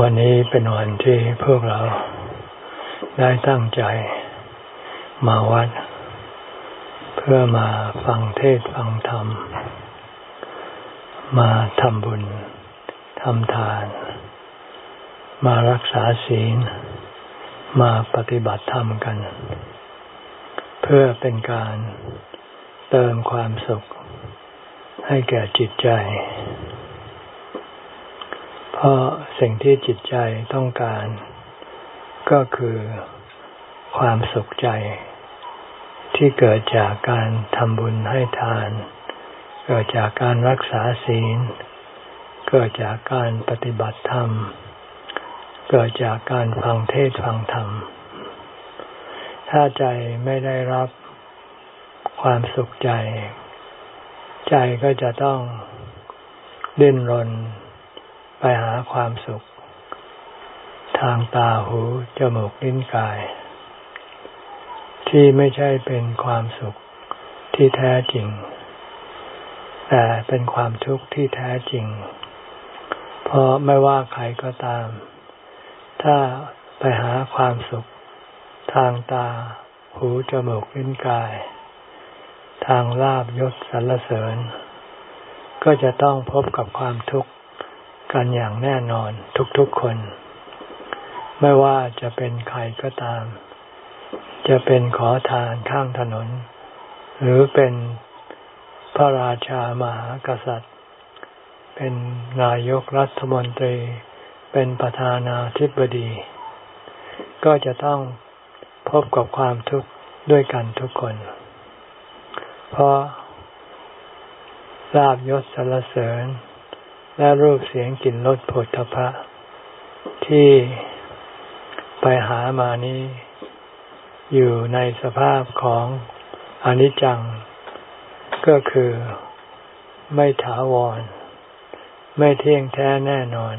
วันนี้เป็นวันที่พวกเราได้ตั้งใจมาวัด เพื่อมาฟังเทศฟังธรรม มาทำบุญทำทาน มารักษาศีล มาปฏิบัติธรรมกัน เพื่อเป็นการเติมความสุขให้แก่จิตใจ เพราะสิ่งที่จิตใจต้องการ ก็คือความสุขใจ ที่เกิดจากการทำบุญให้ทาน เกิดจากการรักษาศีล เกิดจากการปฏิบัติธรรม เกิดจากการฟังเทศฟังธรรม ถ้าใจไม่ได้รับความสุขใจ ใจก็จะต้องดิ้นรน ไปหาความสุข ทางตาหูจมูกลิ้นกาย ที่ไม่ใช่เป็นความสุขที่แท้จริง แต่เป็นความทุกข์ที่แท้จริง เพราะไม่ว่าใครก็ตาม ถ้าไปหาความสุข ทางตา หูจมูกลิ้นกาย ทางลาบยศสรรเสริญ ก็จะต้องพบกับความทุกข์ กันอย่างแน่นอนทุกๆคน ไม่ว่าจะเป็นใครก็ตาม จะเป็นขอทานข้างถนน หรือเป็นพระราชามหากษัตริย์ เป็นนายกรัฐมนตรี เป็นประธานาธิบดี ก็จะต้องพบกับความทุกข์ด้วยกันทุกคน เพราะลาบยศสรรเสริญ และรูปเสียงกลิ่นรสผลทพะ ที่ไปหามานี้ อยู่ในสภาพของอนิจจัง ก็คือไม่ถาวร ไม่เที่ยงแท้แน่นอน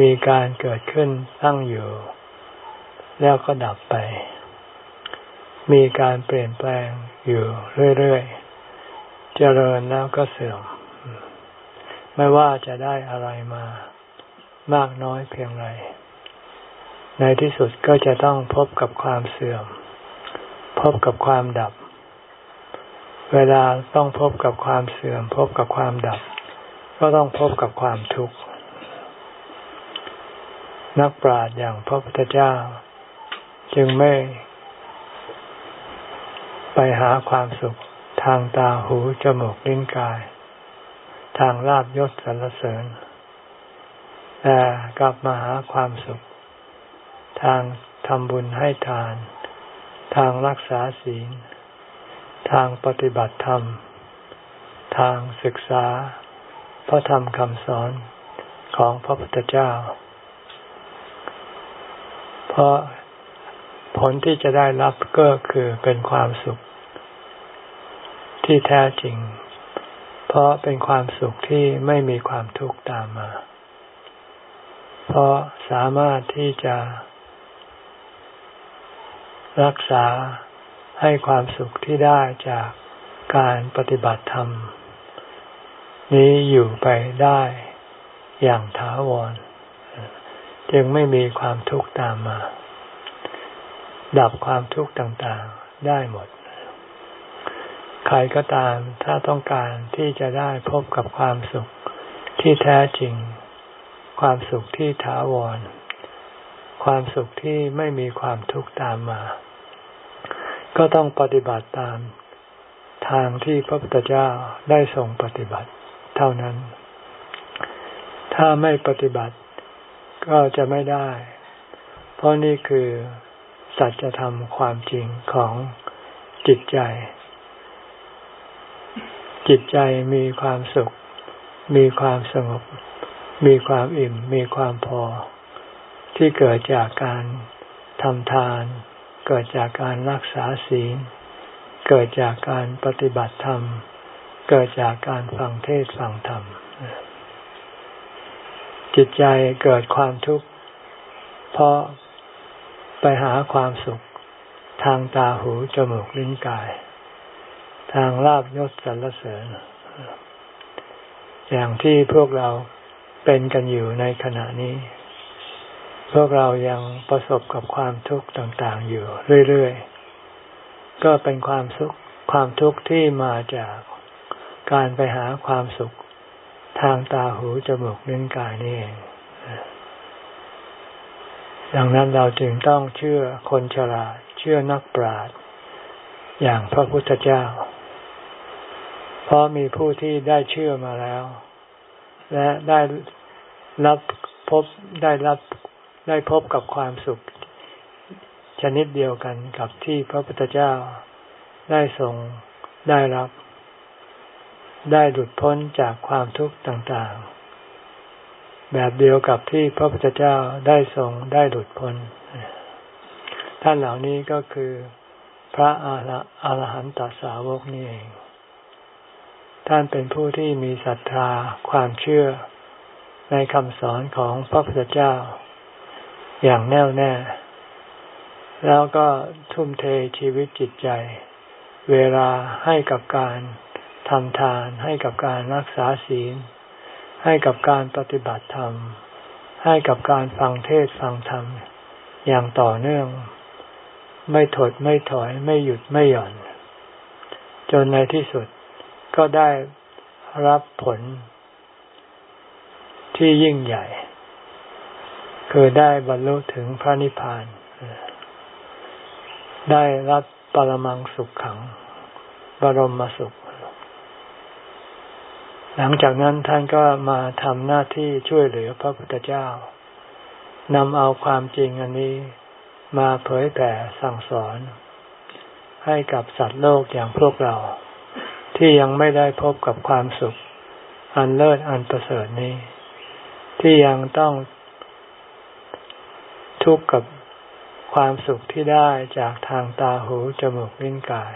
มีการเกิดขึ้นตั้งอยู่ แล้วก็ดับไป มีการเปลี่ยนแปลงอยู่เรื่อย ๆ เจริญแล้วก็เสื่อม ไม่ว่าจะได้อะไรมามากน้อยเพียงไร ในที่สุดก็จะต้องพบกับความเสื่อม พบกับความดับ เวลาต้องพบกับความเสื่อม พบกับความดับ ก็ต้องพบกับความทุกข์ นักปราชญ์อย่างพระพุทธเจ้า จึงไม่ ไปหาความสุขทางตาหูจมูกลิ้นกาย ทางลาบยศสรรเสริญ แต่กลับมาหาความสุข ทางทำบุญให้ทาน ทางรักษาศีล ทางปฏิบัติธรรม ทางศึกษา พระธรรมคำสอนของพระพุทธเจ้า เพราะผลที่จะได้รับก็คือเป็นความสุขที่แท้จริง เพราะเป็นความสุขที่ไม่มีความทุกข์ตามมา เพราะสามารถที่จะ รักษาให้ความสุขที่ได้จากการปฏิบัติธรรม นี้อยู่ไปได้อย่างถาวร จึงไม่มีความทุกข์ตามมา ดับความทุกข์ต่างๆได้หมด ใครก็ตาม ถ้าต้องการที่จะได้พบกับความสุขที่แท้จริง ความสุขที่ถาวร ความสุขที่ไม่มีความทุกข์ตามมา ก็ต้องปฏิบัติตาม ทางที่พระพุทธเจ้าได้ทรงปฏิบัติ เท่านั้น ถ้าไม่ปฏิบัติก็จะไม่ได้ เพราะนี่คือสัจธรรมความจริงของจิตใจ จิตใจมีความสุข มีความสงบ มีความอิ่ม มีความพอ ที่เกิดจากการทำทาน เกิดจากการรักษาศีล เกิดจากการปฏิบัติธรรม เกิดจากการฟังเทศฟังธรรม จิตใจเกิดความทุกข์ เพราะไปหาความสุขทางตาหูจมูกลิ้นกาย ทางลาบยศสรรเสริญ อย่างที่พวกเราเป็นกันอยู่ในขณะนี้ พวกเรายังประสบกับความทุกข์ต่างๆอยู่เรื่อยๆ ก็เป็นความสุขความทุกข์ที่มาจากการไปหาความสุขทางตาหูจมูกลิ้นกายนี่เองดังนั้นเราจึงต้องเชื่อคนฉลาด เชื่อนักปราชญ์อย่างพระพุทธเจ้า เพราะมีผู้ที่ได้เชื่อมาแล้ว และได้รับพบได้รับได้พบกับความสุข ชนิดเดียวกันกับที่พระพุทธเจ้าได้ทรงได้รับ ได้หลุดพ้นจากความทุกข์ต่างๆ แบบเดียวกับที่พระพุทธเจ้าได้ทรงได้หลุดพ้น ท่านเหล่านี้ก็คือพระอาหารหันตสาวกนี่เอง ท่านเป็นผู้ที่มีศรัทธาความเชื่อในคำสอนของพระพุทธเจ้า อย่างแน่วแน่ แล้วก็ทุ่มเทชีวิตจิตใจ เวลาให้กับการทำทาน ให้กับการรักษาศีล ให้กับการปฏิบัติธรรม ให้กับการฟังเทศฟังธรรม อย่างต่อเนื่อง ไม่ถดไม่ถอยไม่หยุดไม่หย่อน จนในที่สุด ก็ได้รับผลที่ยิ่งใหญ่ คือได้บรรลุถึงพระนิพพาน ได้รับปรมังสุขขัง บรมสุข หลังจากนั้นท่านก็มาทำหน้าที่ช่วยเหลือพระพุทธเจ้านำเอาความจริงอันนี้มาเผยแผ่สั่งสอน ให้กับสัตว์โลกอย่างพวกเรา ที่ยังไม่ได้พบกับความสุข อันเลิศอันประเสริฐนี้ ที่ยังต้องทุกข์กับความสุขที่ได้จากทางตาหูจมูกลิ้นกาย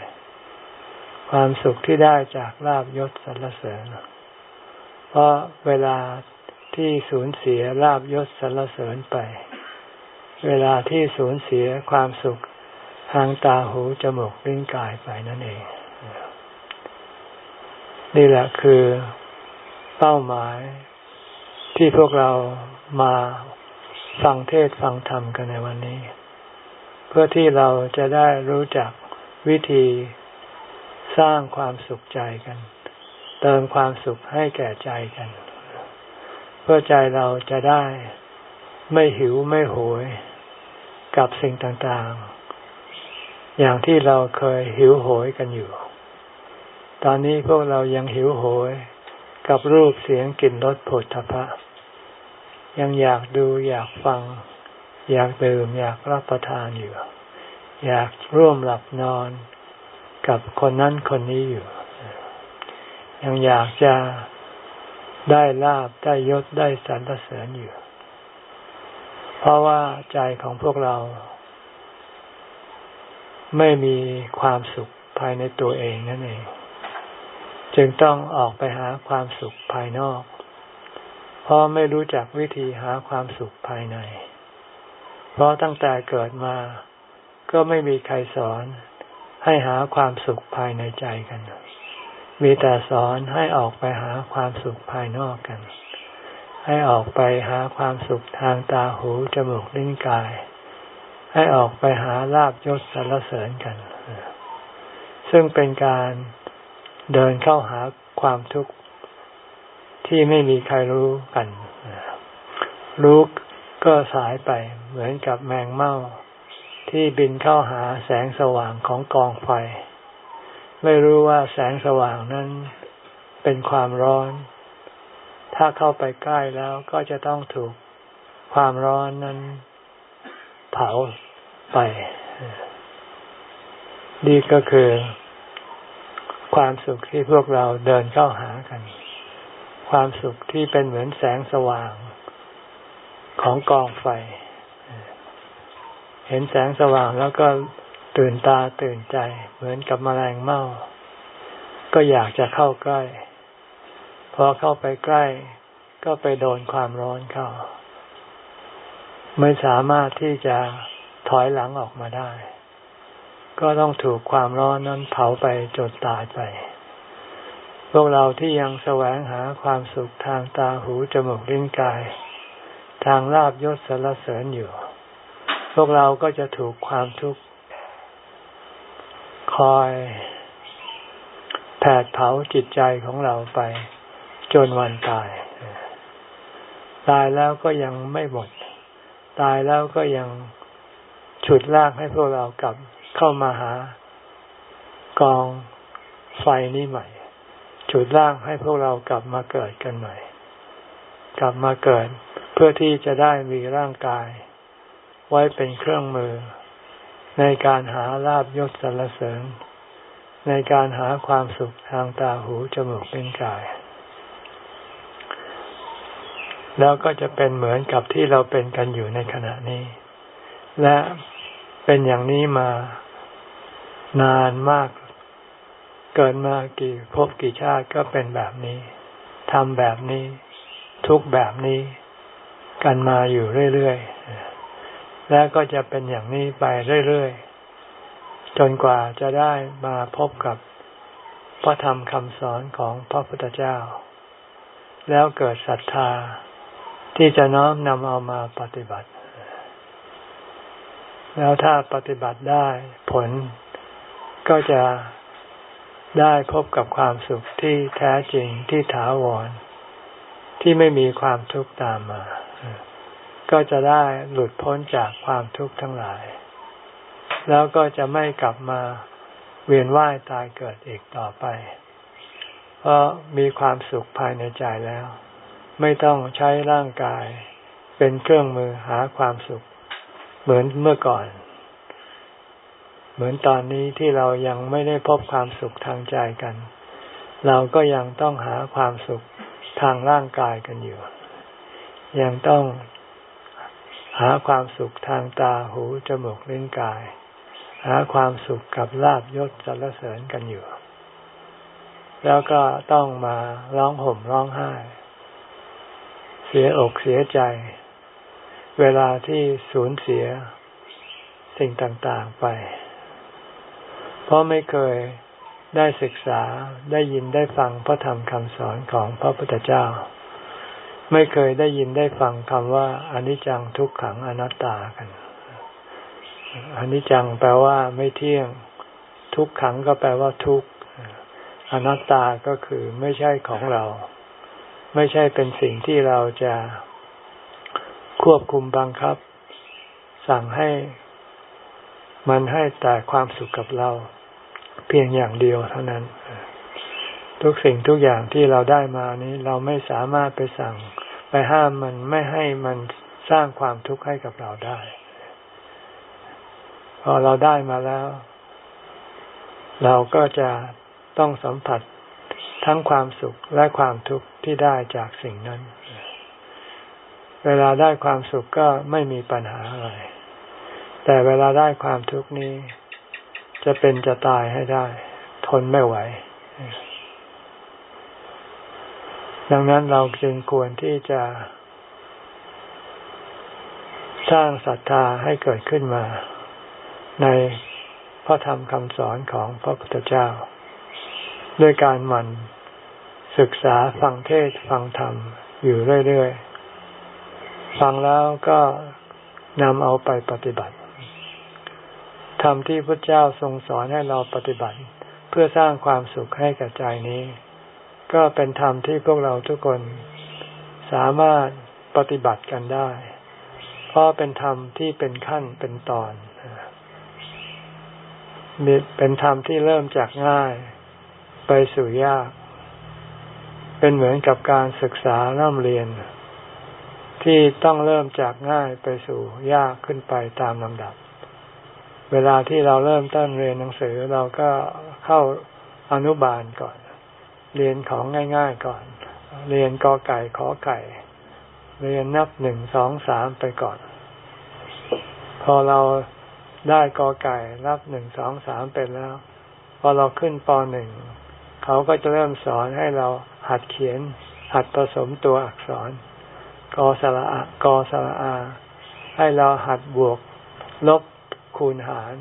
ความสุขที่ได้จากลาบยศสรรเสริญ เพราะเวลาที่สูญเสียลาบยศสรรเสริญไป เวลาที่สูญเสียความสุขทางตาหูจมูกลิ้นกายไปนั่นเอง นี่แหละคือเป้าหมายที่พวกเรามาฟังเทศฟังธรรมกันในวันนี้ เพื่อที่เราจะได้รู้จักวิธีสร้างความสุขใจกัน เติมความสุขให้แก่ใจกัน เพื่อใจเราจะได้ไม่หิวไม่โหยกับสิ่งต่างๆ อย่างที่เราเคยหิวโหยกันอยู่ ตอนนี้พวกเรายังหิวโหย กับรูปเสียงกลิ่นรสผลทพะ ยังอยากดูอยากฟัง อยากดื่มอยากรับประทานอยู่ อยากร่วมหลับนอน กับคนนั้นคนนี้อยู่ ยังอยากจะได้ลาบได้ยศได้สรรเสริญอยู่ เพราะว่าใจของพวกเรา ไม่มีความสุขภายในตัวเองนั่นเอง จึงต้องออกไปหาความสุขภายนอก เพราะไม่รู้จักวิธีหาความสุขภายใน เพราะตั้งแต่เกิดมา ก็ไม่มีใครสอนให้หาความสุขภายในใจกัน มีแต่สอนให้ออกไปหาความสุขภายนอกกัน ให้ออกไปหาความสุขทางตาหูจมูกลิ้นกาย ให้ออกไปหาลาบยศสรรเสริญกัน ซึ่งเป็นการ เดินเข้าหาความทุกข์ที่ไม่มีใครรู้กัน รู้ก็สายไปเหมือนกับแมงเม่าที่บินเข้าหาแสงสว่างของกองไฟ ไม่รู้ว่าแสงสว่างนั้นเป็นความร้อน ถ้าเข้าไปใกล้แล้วก็จะต้องถูกความร้อนนั้น เผาไปนี่ก็คือ ความสุขที่พวกเราเดินเข้าหากัน ความสุขที่เป็นเหมือนแสงสว่างของกองไฟ เห็นแสงสว่างแล้วก็ตื่นตาตื่นใจ เหมือนกับมแมลงเม่า ก็อยากจะเข้าใกล้ พอเข้าไปใกล้ ก็ไปโดนความร้อนเข้า ไม่สามารถที่จะถอยหลังออกมาได้ ก็ต้องถูกความร้อนนั้นเผาไปจนตายไป พวกเราที่ยังแสวงหาความสุขทางตาหูจมูกลิ้นกาย ทางลาบยศสรรเสริญอยู่ พวกเราก็จะถูกความทุกข์คอยแผดเผาจิตใจของเราไป จนวันตาย ตายแล้วก็ยังไม่หมด ตายแล้วก็ยังฉุดลากให้พวกเรากลับ เข้ามาหากองไฟนี้ใหม่ฉุดลากให้พวกเรากลับมาเกิดกันใหม่ กลับมาเกิด เพื่อที่จะได้มีร่างกาย ไว้เป็นเครื่องมือ ในการหาลาบยศสรรเสริญ ในการหาความสุขทางตาหูจมูกเป็นกาย แล้วก็จะเป็นเหมือนกับที่เราเป็นกันอยู่ในขณะนี้ และเป็นอย่างนี้มา นานมาก เกิดมากี่ภพกี่ชาติก็เป็นแบบนี้ทำแบบนี้ ทุกแบบนี้ กันมาอยู่เรื่อยๆ แล้วก็จะเป็นอย่างนี้ไปเรื่อยๆ จนกว่าจะได้มาพบกับพระธรรมคำสอนของพระพุทธเจ้า แล้วเกิดศรัทธาที่จะน้อมนำเอามาปฏิบัติ แล้วถ้าปฏิบัติได้ผล ก็จะได้พบกับความสุขที่แท้จริงที่ถาวร ที่ไม่มีความทุกข์ตามมา ก็จะได้หลุดพ้นจากความทุกข์ทั้งหลาย แล้วก็จะไม่กลับมาเวียนว่ายตายเกิดอีกต่อไป เพราะมีความสุขภายในใจแล้ว ไม่ต้องใช้ร่างกาย เป็นเครื่องมือหาความสุข เหมือนเมื่อก่อน เหมือนตอนนี้ที่เรายังไม่ได้พบความสุขทางใจกัน เราก็ยังต้องหาความสุขทางร่างกายกันอยู่ ยังต้องหาความสุขทางตาหูจมูกลิ้นกาย หาความสุขกับลาบยศสรรเสริญกันอยู่ แล้วก็ต้องมาร้องห่มร้องไห้ เสียอกเสียใจ เวลาที่สูญเสียสิ่งต่างๆไป ราะไม่เคยได้ศึกษาได้ยินได้ฟังพระธรรมคำสอนของพระพุทธเจ้า ไม่เคยได้ยินได้ฟังคำว่าอนิจจังทุกขังอนัตตากันอนิจจังแปลว่าไม่เที่ยง ทุกขังก็แปลว่าทุกอนัตตาก็คือไม่ใช่ของเรา ไม่ใช่เป็นสิ่งที่เราจะควบคุมบังคับ สั่งให้มันให้แต่ความสุขกับเรา พียงอย่างเดียวเท่านั้น ทุกสิ่งทุกอย่างที่เราได้มานี้เราไม่สามารถไปสั่ง ไปห้ามมันไม่ให้มันสร้างความทุกข์ให้กับเราได้ พอเราได้มาแล้ว เราก็จะต้องสัมผัสทั้งความสุขและความทุกข์ที่ได้จากสิ่งนั้น เวลาได้ความสุขก็ไม่มีปัญหาอะไร แต่เวลาได้ความทุกข์นี้ จะเป็นจะตายให้ได้ ทนไม่ไหว ดังนั้นเราจึงควรที่จะ สร้างศรัทธาให้เกิดขึ้นมา ในพระธรรมคำสอนของพระพุทธเจ้า ด้วยการหมั่นศึกษาฟังเทศฟังธรรมอยู่เรื่อย ๆ ฟังแล้วก็นำเอาไปปฏิบัติ ธรรมที่พระเจ้าทรงสอนให้เราปฏิบัติ เพื่อสร้างความสุขให้กับใจนี้ ก็เป็นธรรมที่พวกเราทุกคนสามารถปฏิบัติกันได้ เพราะเป็นธรรมที่เป็นขั้นเป็นตอน เป็นธรรมที่เริ่มจากง่าย ไปสู่ยาก เป็นเหมือนกับการศึกษาเริ่มเรียน ที่ต้องเริ่มจากง่ายไปสู่ยากขึ้นไปตามลำดับ เวลาที่เราเริ่มต้นเรียนหนังสือเราก็เข้าอนุบาลก่อน เรียนของง่ายๆก่อน เรียนกอไก่ขอไก่ เรียนนับหนึ่งสองสามไปก่อน พอเราได้กอไก่นับหนึ่งสองสามเป็นแล้ว พอเราขึ้นปหนึ่งเขาก็จะเริ่มสอนให้เราหัดเขียน หัดผสมตัวอักษร กอสระอะกอสระอา ให้เราหัดบวกลบ คูณหาร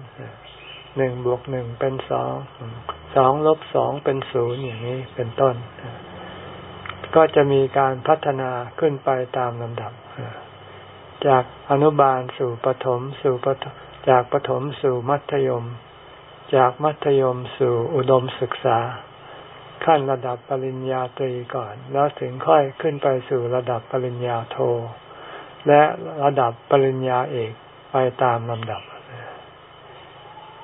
หนึ่งบวกหนึ่งเป็นสองสองลบสองเป็นศูนย์อย่างนี้เป็นต้น ก็จะมีการพัฒนาขึ้นไปตามลำดับ จากอนุบาลสู่ปถมสู่ปจากปถมสู่มัธยม จากมัธยมสู่อุดมศึกษา ขั้นระดับปริญญาตรีก่อน แล้วถึงค่อยขึ้นไปสู่ระดับปริญญาโท และระดับปริญญาเอกไปตามลำดับ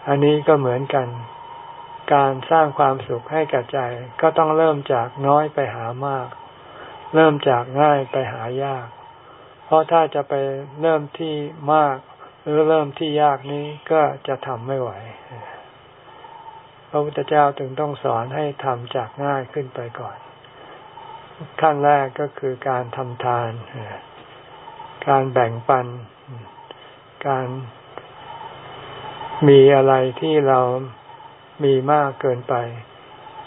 อันนี้ก็เหมือนกัน การสร้างความสุขให้กับใจ ก็ต้องเริ่มจากน้อยไปหามาก เริ่มจากง่ายไปหายาก เพราะถ้าจะไปเริ่มที่มาก หรือเริ่มที่ยากนี้ก็จะทำไม่ไหว พระพุทธเจ้าถึงต้องสอนให้ทำจากง่ายขึ้นไปก่อน ขั้นแรกก็คือการทำทาน การแบ่งปัน การ มีอะไรที่เรามีมากเกินไป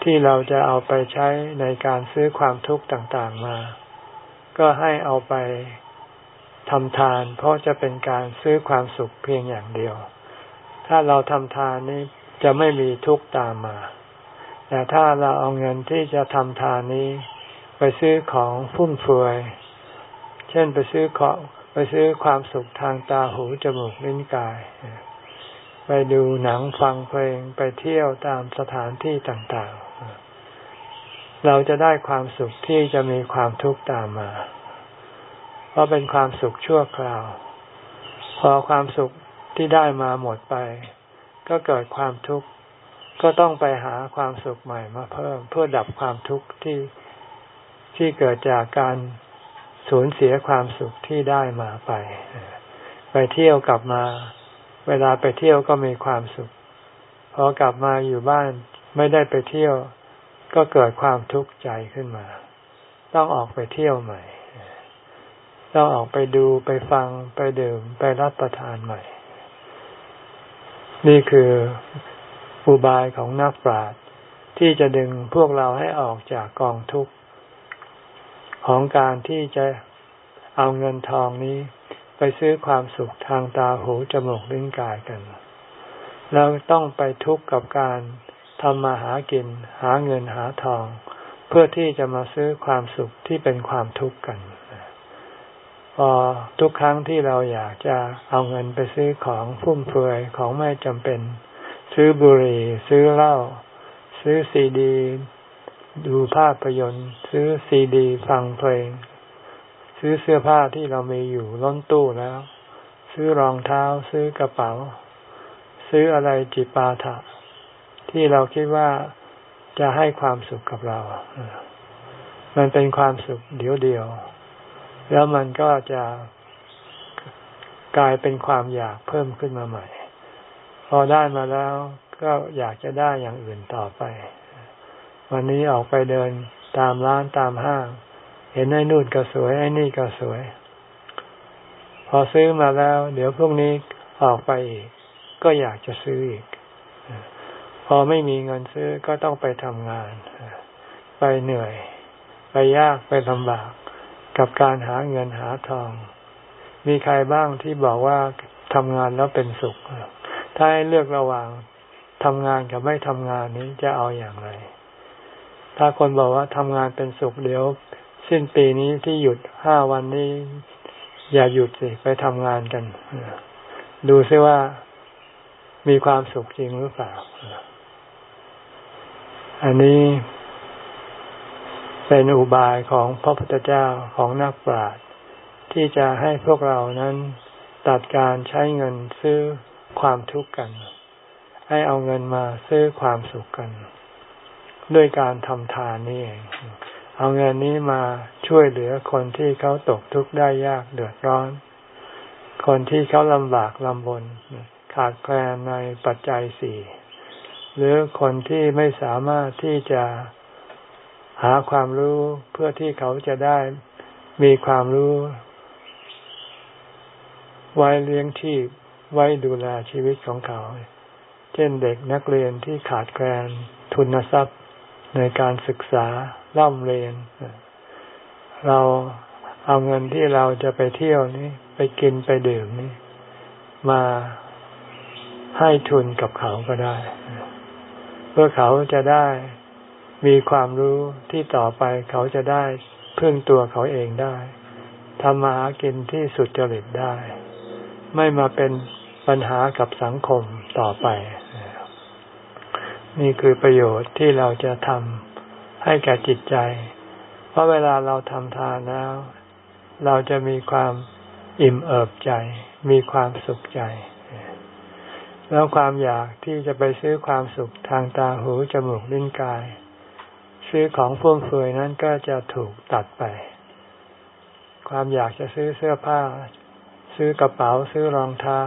ที่เราจะเอาไปใช้ในการซื้อความทุกข์ต่างๆมา ก็ให้เอาไปทำทาน เพราะจะเป็นการซื้อความสุขเพียงอย่างเดียว ถ้าเราทำทานนี้จะไม่มีทุกข์ตามมา แต่ถ้าเราเอาเงินที่จะทำทานนี้ ไปซื้อของฟุ่มเฟือย เช่นไปซื้อของไปซื้อความสุขทางตาหูจมูกลิ้นกาย ไปดูหนังฟังเพลงไปเที่ยวตามสถานที่ต่างๆ เราจะได้ความสุขที่จะมีความทุกข์ตามมา เพราะเป็นความสุขชั่วคราว พอความสุขที่ได้มาหมดไป ก็เกิดความทุกข์ก็ต้องไปหาความสุขใหม่มาเพิ่ม เพื่อดับความทุกข์ที่ที่เกิดจากการสูญเสียความสุขที่ได้มาไป ไปเที่ยวกลับมา เวลาไปเที่ยวก็มีความสุข พอกลับมาอยู่บ้านไม่ได้ไปเที่ยว ก็เกิดความทุกข์ใจขึ้นมา ต้องออกไปเที่ยวใหม่ ต้องออกไปดูไปฟังไปดื่มไปรับประทานใหม่ นี่คืออุบายของนักปราชญ์ที่จะดึงพวกเราให้ออกจากกองทุกข์ของการที่จะเอาเงินทองนี้ ไปซื้อความสุขทางตาหูจมูกลิ้นกายกัน แล้วต้องไปทุกข์กับการทำมาหากิน หาเงินหาทอง เพื่อที่จะมาซื้อความสุขที่เป็นความทุกข์กันพอทุกครั้งที่เราอยากจะเอาเงินไปซื้อของฟุ่มเฟือยของไม่จำเป็น ซื้อบุหรี่ซื้อเหล้าซื้อซีดี ดูภาพยนตร์ ซื้อซีดี ฟังเพลง ซื้อเสื้อผ้าที่เรามีอยู่ล้นตู้แล้ว ซื้อรองเท้าซื้อกระเป๋า ซื้ออะไรจิปาถะ ที่เราคิดว่าจะให้ความสุขกับเรา มันเป็นความสุขเดียวเดียว แล้วมันก็จะกลายเป็นความอยากเพิ่มขึ้นมาใหม่ พอได้มาแล้วก็อยากจะได้อย่างอื่นต่อไป วันนี้ออกไปเดินตามร้านตามห้าง เห็นไอ้นู่นก็สวยไอ้นี่ก็สวย พอซื้อมาแล้ว เดี๋ยวพวกนี้ออกไปอีก ก็อยากจะซื้ออีก พอไม่มีเงินซื้อก็ต้องไปทำงาน ไปเหนื่อย ไปยากไปลำบากกับการหาเงินหาทอง มีใครบ้างที่บอกว่าทำงานแล้วเป็นสุข ถ้าให้เลือกระหว่างทำงานกับไม่ทำงานนี้จะเอาอย่างไร ถ้าคนบอกว่าทำงานเป็นสุขเดี๋ยว สิ้นปีนี้ที่หยุดห้าวันนี้ อย่าหยุดสิไปทำงานกัน ดูซิว่ามีความสุขจริงหรือเปล่า อันนี้เป็นอุบายของพระพุทธเจ้าของนักปราชญ์ที่จะให้พวกเรานั้นตัดการใช้เงินซื้อความทุกข์กัน ให้เอาเงินมาซื้อความสุขกัน ด้วยการทำทานนี่เอง เอาเงินนี้มาช่วยเหลือคนที่เขาตกทุกข์ได้ยากเดือดร้อน คนที่เขาลำบากลำบนขาดแคลนในปัจจัยสี่หรือคนที่ไม่สามารถที่จะหาความรู้เพื่อที่เขาจะได้มีความรู้ ไว้เลี้ยงชีพไว้ดูแลชีวิตของเขา เช่นเด็กนักเรียนที่ขาดแคลนทุนทรัพย์ในการศึกษา ล่ำเรียน เราเอาเงินที่เราจะไปเที่ยวนี้ ไปกินไปดื่มนี่มาให้ทุนกับเขาก็ได้ เพื่อเขาจะได้มีความรู้ที่ต่อไปเขาจะได้พึ่งตัวเขาเองได้ทำมาหากินที่สุดจริตได้ ไม่มาเป็นปัญหากับสังคมต่อไป นี่คือประโยชน์ที่เราจะทำ ให้แก่จิตใจ เพราะเวลาเราทำทานแล้ว เราจะมีความอิ่มเอิบใจ มีความสุขใจ แล้วความอยากที่จะไปซื้อความสุขทางตาหูจมูกลิ้นกาย ซื้อของฟุ่มเฟือยนั้นก็จะถูกตัดไป ความอยากจะซื้อเสื้อผ้า ซื้อกระเป๋าซื้อรองเท้า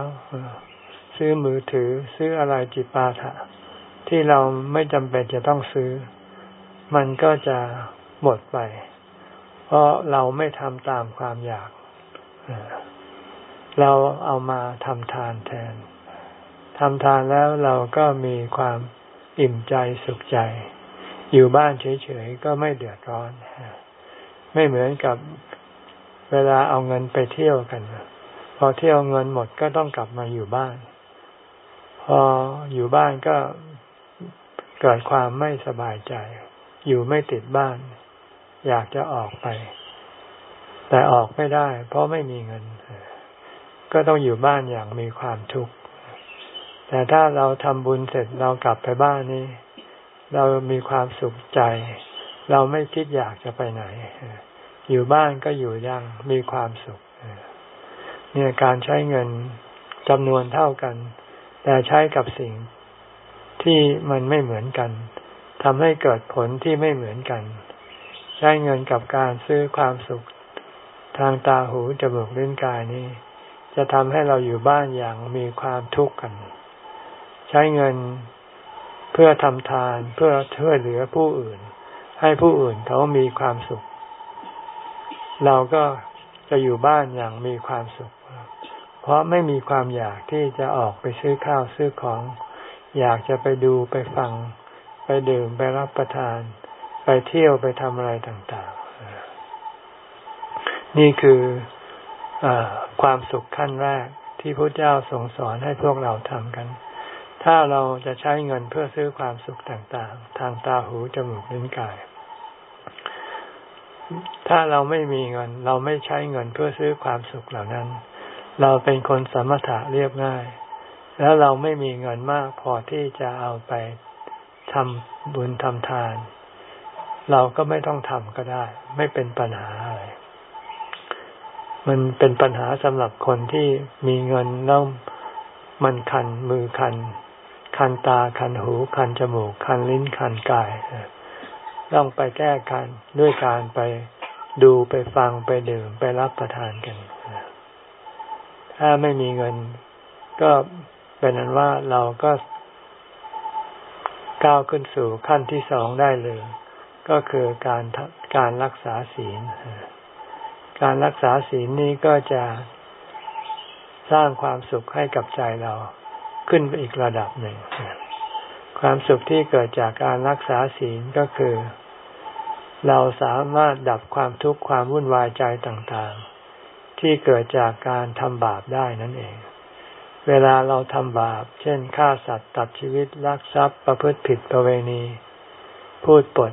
ซื้อมือถือ ซื้ออะไรจิปาถะที่เราไม่จำเป็นจะต้องซื้อ มันก็จะหมดไป เพราะเราไม่ทำตามความอยาก เราเอามาทำทานแทนทำทานแล้วเราก็มีความอิ่มใจสุขใจ อยู่บ้านเฉยๆก็ไม่เดือดร้อน ไม่เหมือนกับเวลาเอาเงินไปเที่ยวกัน พอเที่ยวเงินหมดก็ต้องกลับมาอยู่บ้าน พออยู่บ้านก็เกิดความไม่สบายใจ อยู่ไม่ติดบ้าน อยากจะออกไป แต่ออกไม่ได้ เพราะไม่มีเงิน ก็ต้องอยู่บ้านอย่างมีความทุกข์แต่ถ้าเราทำบุญเสร็จเรากลับไปบ้านนี้ เรามีความสุขใจ เราไม่คิดอยากจะไปไหน อยู่บ้านก็อยู่ยังมีความสุขเนี่ยการใช้เงินจำนวนเท่ากัน แต่ใช้กับสิ่งที่มันไม่เหมือนกัน ทำให้เกิดผลที่ไม่เหมือนกัน ใช้เงินกับการซื้อความสุข ทางตาหูจมูกลิ้นกายนี้ จะทำให้เราอยู่บ้านอย่างมีความทุกข์กัน ใช้เงินเพื่อทำทานเพื่อช่วยเหลือผู้อื่น ให้ผู้อื่นเขามีความสุข เราก็จะอยู่บ้านอย่างมีความสุข เพราะไม่มีความอยากที่จะออกไปซื้อข้าวซื้อของ อยากจะไปดูไปฟัง ไปดื่มไปรับประทาน ไปเที่ยวไปทำอะไรต่างๆ นี่คือความสุขขั้นแรกที่พระเจ้าทรงสอนให้พวกเราทำกัน ถ้าเราจะใช้เงินเพื่อซื้อความสุขต่างๆ ทางตาหูจมูกลิ้นกาย ถ้าเราไม่มีเงิน เราไม่ใช้เงินเพื่อซื้อความสุขเหล่านั้น เราเป็นคนสมถะเรียบง่ายแล้วเราไม่มีเงินมากพอที่จะเอาไป ทำบุญทำทาน เราก็ไม่ต้องทำก็ได้ ไม่เป็นปัญหาอะไรมันเป็นปัญหาสำหรับคนที่มีเงินแล้วมันคันมือคัน คันตาคันหูคันจมูก คันลิ้นคันกายต้องไปแก้กันด้วยการไปดูไปฟังไปดื่มไปรับประทานกัน ถ้าไม่มีเงิน ก็เป็นนั้นว่าเราก็ ก้าวขึ้นสู่ขั้นที่สองได้เลย ก็คือการการรักษาศีล การรักษาศีลนี้ก็จะสร้างความสุขให้กับใจเราขึ้นไปอีกระดับหนึ่ง ความสุขที่เกิดจากการรักษาศีลก็คือ เราสามารถดับความทุกข์ความวุ่นวายใจต่างๆ ที่เกิดจากการทำบาปได้นั่นเอง เวลาเราทำบาป เช่นฆ่าสัตว์ตัดชีวิตลักทรัพย์ประพฤติผิดประเวณี พูดปด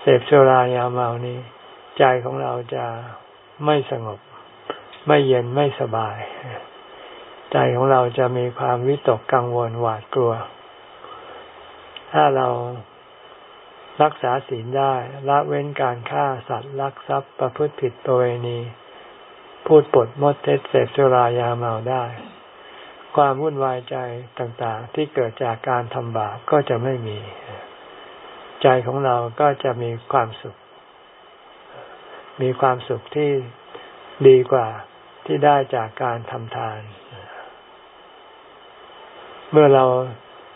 เสพสุรายาเมานี้ ใจของเราจะไม่สงบ ไม่เย็นไม่สบาย ใจของเราจะมีความวิตกกังวลหวาดกลัว ถ้าเรารักษาศีลได้ละเว้นการฆ่าสัตว์ลักทรัพย์ประพฤติผิดประเวณี พูดปดมดเท็จเสพสุรายาเมาได้ ความวุ่นวายใจต่างๆ ที่เกิดจากการทำบาปก็จะไม่มี ใจของเราก็จะมีความสุข มีความสุขที่ดีกว่าที่ได้จากการทำทาน เมื่อเรา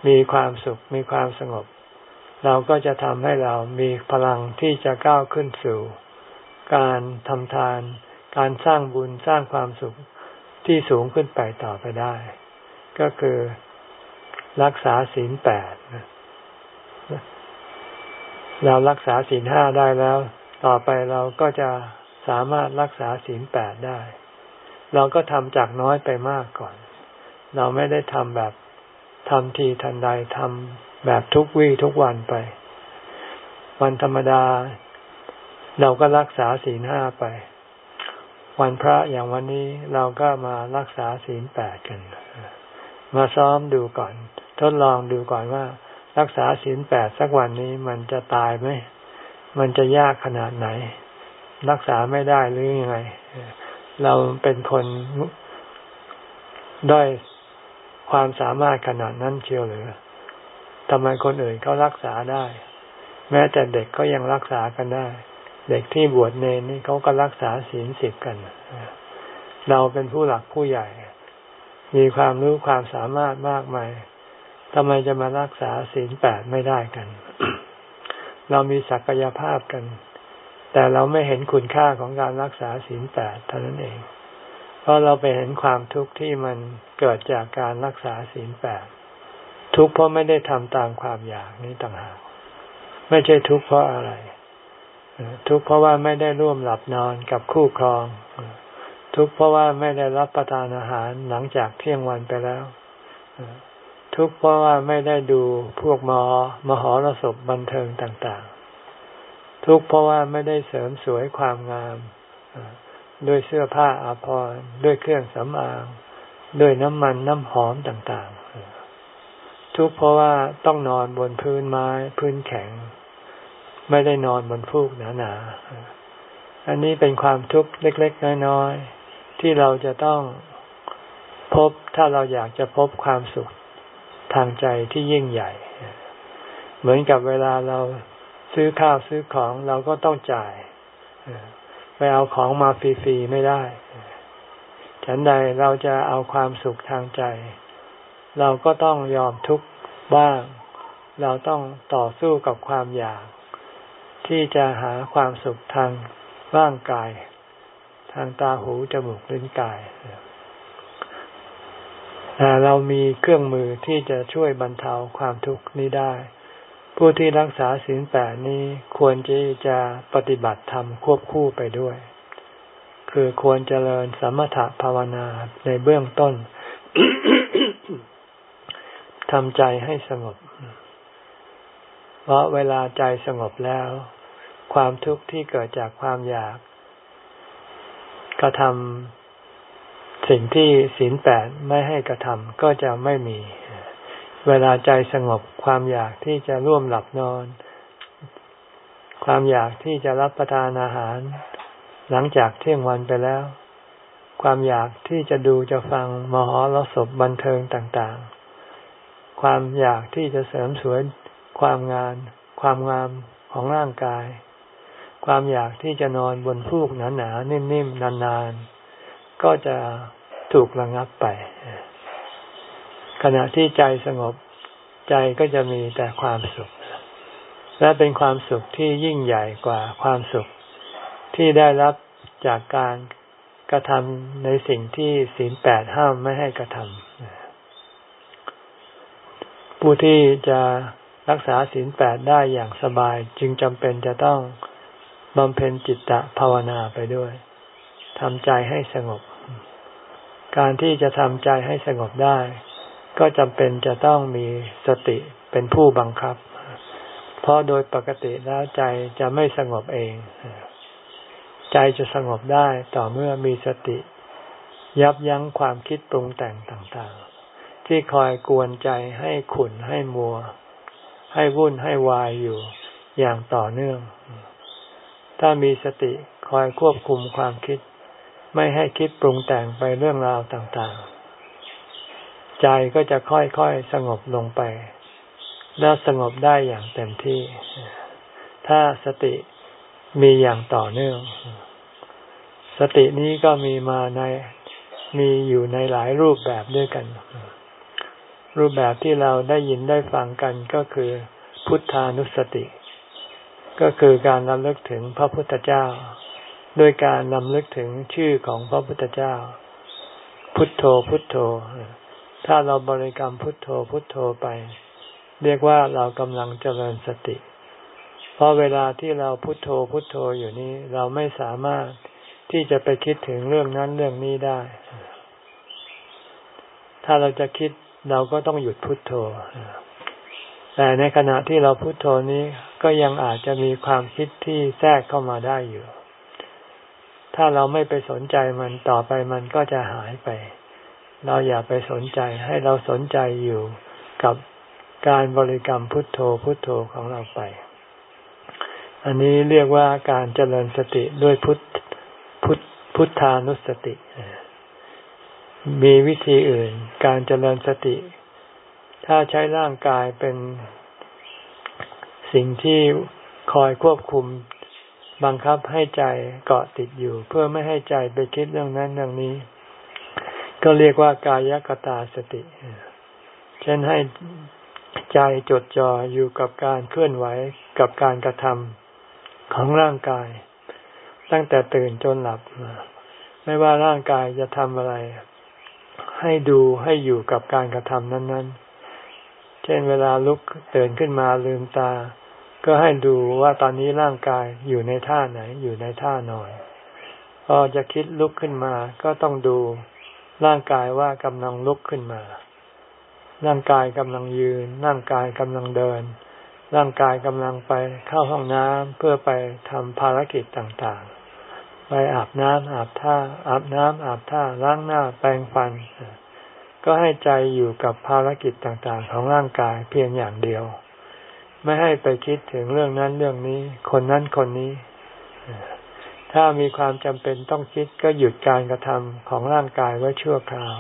มีความสุขมีความสงบ เราก็จะทำให้เรามีพลังที่จะก้าวขึ้นสู่ การทำทาน การสร้างบุญสร้างความสุขที่สูงขึ้นไปต่อไปได้ ก็คือรักษาศีลแปดเรารักษาศีลห้าได้แล้ว ต่อไปเราก็จะสามารถรักษาศีลแปดได้ เราก็ทำจากน้อยไปมากก่อน เราไม่ได้ทำแบบทำทีทันใดทำแบบทุกวี่ทุกวันไป วันธรรมดา เราก็รักษาศีลห้าไป วันพระอย่างวันนี้เราก็มารักษาศีลแปดกัน มาซ้อมดูก่อน ทดลองดูก่อนว่า รักษาศีลแปดสักวันนี้มันจะตายไหมมันจะยากขนาดไหน รักษาไม่ได้หรือยังไง เราเป็นคนด้อยความสามารถขนาดนั้นเชียวหรือทำไมคนอื่นเขารักษาได้ แม้แต่เด็กก็ยังรักษากันได้ เด็กที่บวชเนนนี่เขาก็รักษาศีลสิบกัน เราเป็นผู้หลักผู้ใหญ่ มีความรู้ความสามารถมากมายทำไมจะมารักษาศีลแปดไม่ได้กัน เรามีศักยภาพกัน แต่เราไม่เห็นคุณค่าของการรักษาศีลแปดเท่านั้นเอง เพราะเราไปเห็นความทุกข์ที่มันเกิดจากการรักษาศีลแปดทุกข์เพราะไม่ได้ทำตามความอยากนี้ต่างหาก ไม่ใช่ทุกข์เพราะอะไร ทุกข์เพราะว่าไม่ได้ร่วมหลับนอนกับคู่ครอง ทุกข์เพราะว่าไม่ได้รับประทานอาหารหลังจากเที่ยงวันไปแล้ว ทุกข์เพราะว่าไม่ได้ดูพวกมอมหรสพบันเทิงต่างๆ ทุกข์เพราะว่าไม่ได้เสริมสวยความงามด้วยเสื้อผ้าอาภรณ์ด้วยเครื่องสำอาง ด้วยน้ำมันน้ำหอมต่างๆ ทุกข์เพราะว่าต้องนอนบนพื้นไม้พื้นแข็ง ไม่ได้นอนบนฟูกหนาๆ อันนี้เป็นความทุกข์เล็กๆ น้อยๆ ที่เราจะต้องพบถ้าเราอยากจะพบความสุขทางใจที่ยิ่งใหญ่ เหมือนกับเวลาเราซื้อข้าวซื้อของเราก็ต้องจ่ายไปเอาของมาฟรีๆไม่ได้ ฉันใดเราจะเอาความสุขทางใจ เราก็ต้องยอมทุกข์บ้าง เราต้องต่อสู้กับความอยาก ที่จะหาความสุขทางร่างกาย ทางตาหูจมูกลิ้นกายแต่เรามีเครื่องมือที่จะช่วยบรรเทาความทุกข์นี้ได้ ผู้ที่รักษาศีลแปดนี้ควรที่จะปฏิบัติธรรมควบคู่ไปด้วย คือควรเจริญสมถะภาวนาในเบื้องต้นทำใจให้สงบ เพราะเวลาใจสงบแล้ว ความทุกข์ที่เกิดจากความอยาก กระทำสิ่งที่ศีลแปดไม่ให้กระทำก็จะไม่มี เวลาใจสงบความอยากที่จะร่วมหลับนอน ความอยากที่จะรับประทานอาหาร หลังจากเที่ยงวันไปแล้ว ความอยากที่จะดูจะฟังมหรสพบันเทิงต่างๆ ความอยากที่จะเสริมสวยความงาน ความงามของร่างกาย ความอยากที่จะนอนบนฟูกหนาๆนิ่มๆ นานๆ ก็จะถูกระงับไป ขณะที่ใจสงบใจก็จะมีแต่ความสุข และเป็นความสุขที่ยิ่งใหญ่กว่าความสุข ที่ได้รับจากการกระทำในสิ่งที่ศีลแปดห้ามไม่ให้กระทำผู้ที่จะรักษาศีลแปดได้อย่างสบายจึงจำเป็นจะต้อง บำเพ็ญจิตตภาวนาไปด้วยทำใจให้สงบ การที่จะทำใจให้สงบได้ ก็จำเป็นจะต้องมีสติเป็นผู้บังคับ เพราะโดยปกติแล้วใจจะไม่สงบเอง ใจจะสงบได้ต่อเมื่อมีสติ ยับยั้งความคิดปรุงแต่งต่างๆ ที่คอยกวนใจให้ขุนให้มัว ให้วุ่นให้วายอยู่อย่างต่อเนื่อง ถ้ามีสติคอยควบคุมความคิด ไม่ให้คิดปรุงแต่งไปเรื่องราวต่างๆ ใจก็จะค่อยๆสงบลงไป แล้วสงบได้อย่างเต็มที่ ถ้าสติมีอย่างต่อเนื่อง สตินี้ก็มีมาในมีอยู่ในหลายรูปแบบด้วยกัน รูปแบบที่เราได้ยินได้ฟังกันก็คือ พุทธานุสติ ก็คือการนำลึกถึงพระพุทธเจ้า ด้วยการนำลึกถึงชื่อของพระพุทธเจ้า พุทโธพุทโธ ถ้าเราบริกรรมพุทโธพุทโธไป เรียกว่าเรากำลังเจริญสติ เพราะเวลาที่เราพุทโธพุทโธอยู่นี้เราไม่สามารถที่จะไปคิดถึงเรื่องนั้นเรื่องนี้ได้ ถ้าเราจะคิดเราก็ต้องหยุดพุดโทโธ แต่ในขณะที่เราพุโทโธนี้ก็ยังอาจจะมีความคิดที่แทรกเข้ามาได้อยู่ ถ้าเราไม่ไปสนใจมันต่อไปมันก็จะหายไป เราอย่าไปสนใจให้เราสนใจอยู่กับการบริกรรมพุทโธพุทโธของเราไป อันนี้เรียกว่าการเจริญสติด้วยพุทพุทพุทธานุสติ มีวิธีอื่น การเจริญสติ ถ้าใช้ร่างกายเป็นสิ่งที่คอยควบคุมบังคับให้ใจเกาะติดอยู่ เพื่อไม่ให้ใจไปคิดเรื่องนั้นเรื่องนี้ ก็เรียกว่ากายกตาสติ เช่นให้ใจจดจ่ออยู่กับการเคลื่อนไหวกับการกระทำของร่างกาย ตั้งแต่ตื่นจนหลับ ไม่ว่าร่างกายจะทำอะไร ให้ดูให้อยู่กับการกระทำนั้นๆ เช่นเวลาลุกตื่นขึ้นมาลืมตา ก็ให้ดูว่าตอนนี้ร่างกายอยู่ในท่าไหน อยู่ในท่านอนพอจะคิดลุกขึ้นมาก็ต้องดูร่างกายว่ากำลังลุกขึ้นมา ร่างกายกำลังยืน ร่างกายกำลังเดิน ร่างกายกำลังไปเข้าห้องน้ำเพื่อไปทำภารกิจต่างๆ ไปอาบน้ำอาบท่า อาบน้ำอาบท่าล้างหน้าแปรงฟัน ก็ให้ใจอยู่กับภารกิจต่างๆ ของร่างกายเพียงอย่างเดียว ไม่ให้ไปคิดถึงเรื่องนั้นเรื่องนี้ คนนั้นคนนี้ ถ้ามีความจำเป็นต้องคิดก็หยุดการกระทำของร่างกายไว้ชั่วคราว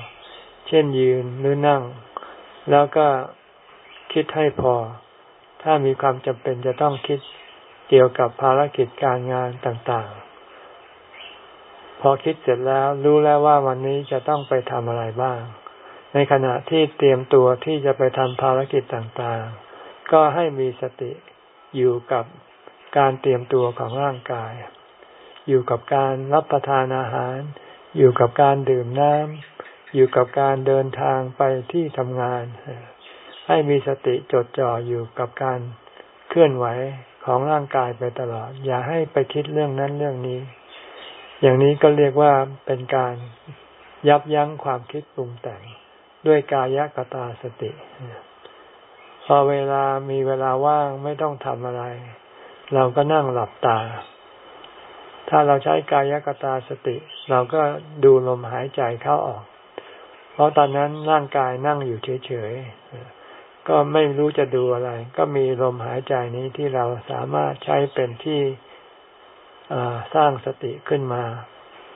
เช่นยืนหรือนั่ง แล้วก็คิดให้พอ ถ้ามีความจำเป็นจะต้องคิดเกี่ยวกับภารกิจการงานต่างๆ พอคิดเสร็จแล้วรู้แล้วว่าวันนี้จะต้องไปทำอะไรบ้าง ในขณะที่เตรียมตัวที่จะไปทำภารกิจต่างๆ ก็ให้มีสติอยู่กับการเตรียมตัวของร่างกาย อยู่กับการรับประทานอาหาร อยู่กับการดื่มน้ำอยู่กับการเดินทางไปที่ทำงาน ให้มีสติจดจ่ออยู่กับการเคลื่อนไหวของร่างกายไปตลอด อย่าให้ไปคิดเรื่องนั้นเรื่องนี้ อย่างนี้ก็เรียกว่าเป็นการยับยั้งความคิดปรุงแต่ง ด้วยกายกตาสติ พอเวลามีเวลาว่างไม่ต้องทำอะไร เราก็นั่งหลับตา ถ้าเราใช้กายกตาสติ เราก็ดูลมหายใจเข้าออก เพราะตอนนั้นร่างกายนั่งอยู่เฉยๆ ก็ไม่รู้จะดูอะไร ก็มีลมหายใจนี้ที่เราสามารถใช้เป็นที่สร้างสติขึ้นมา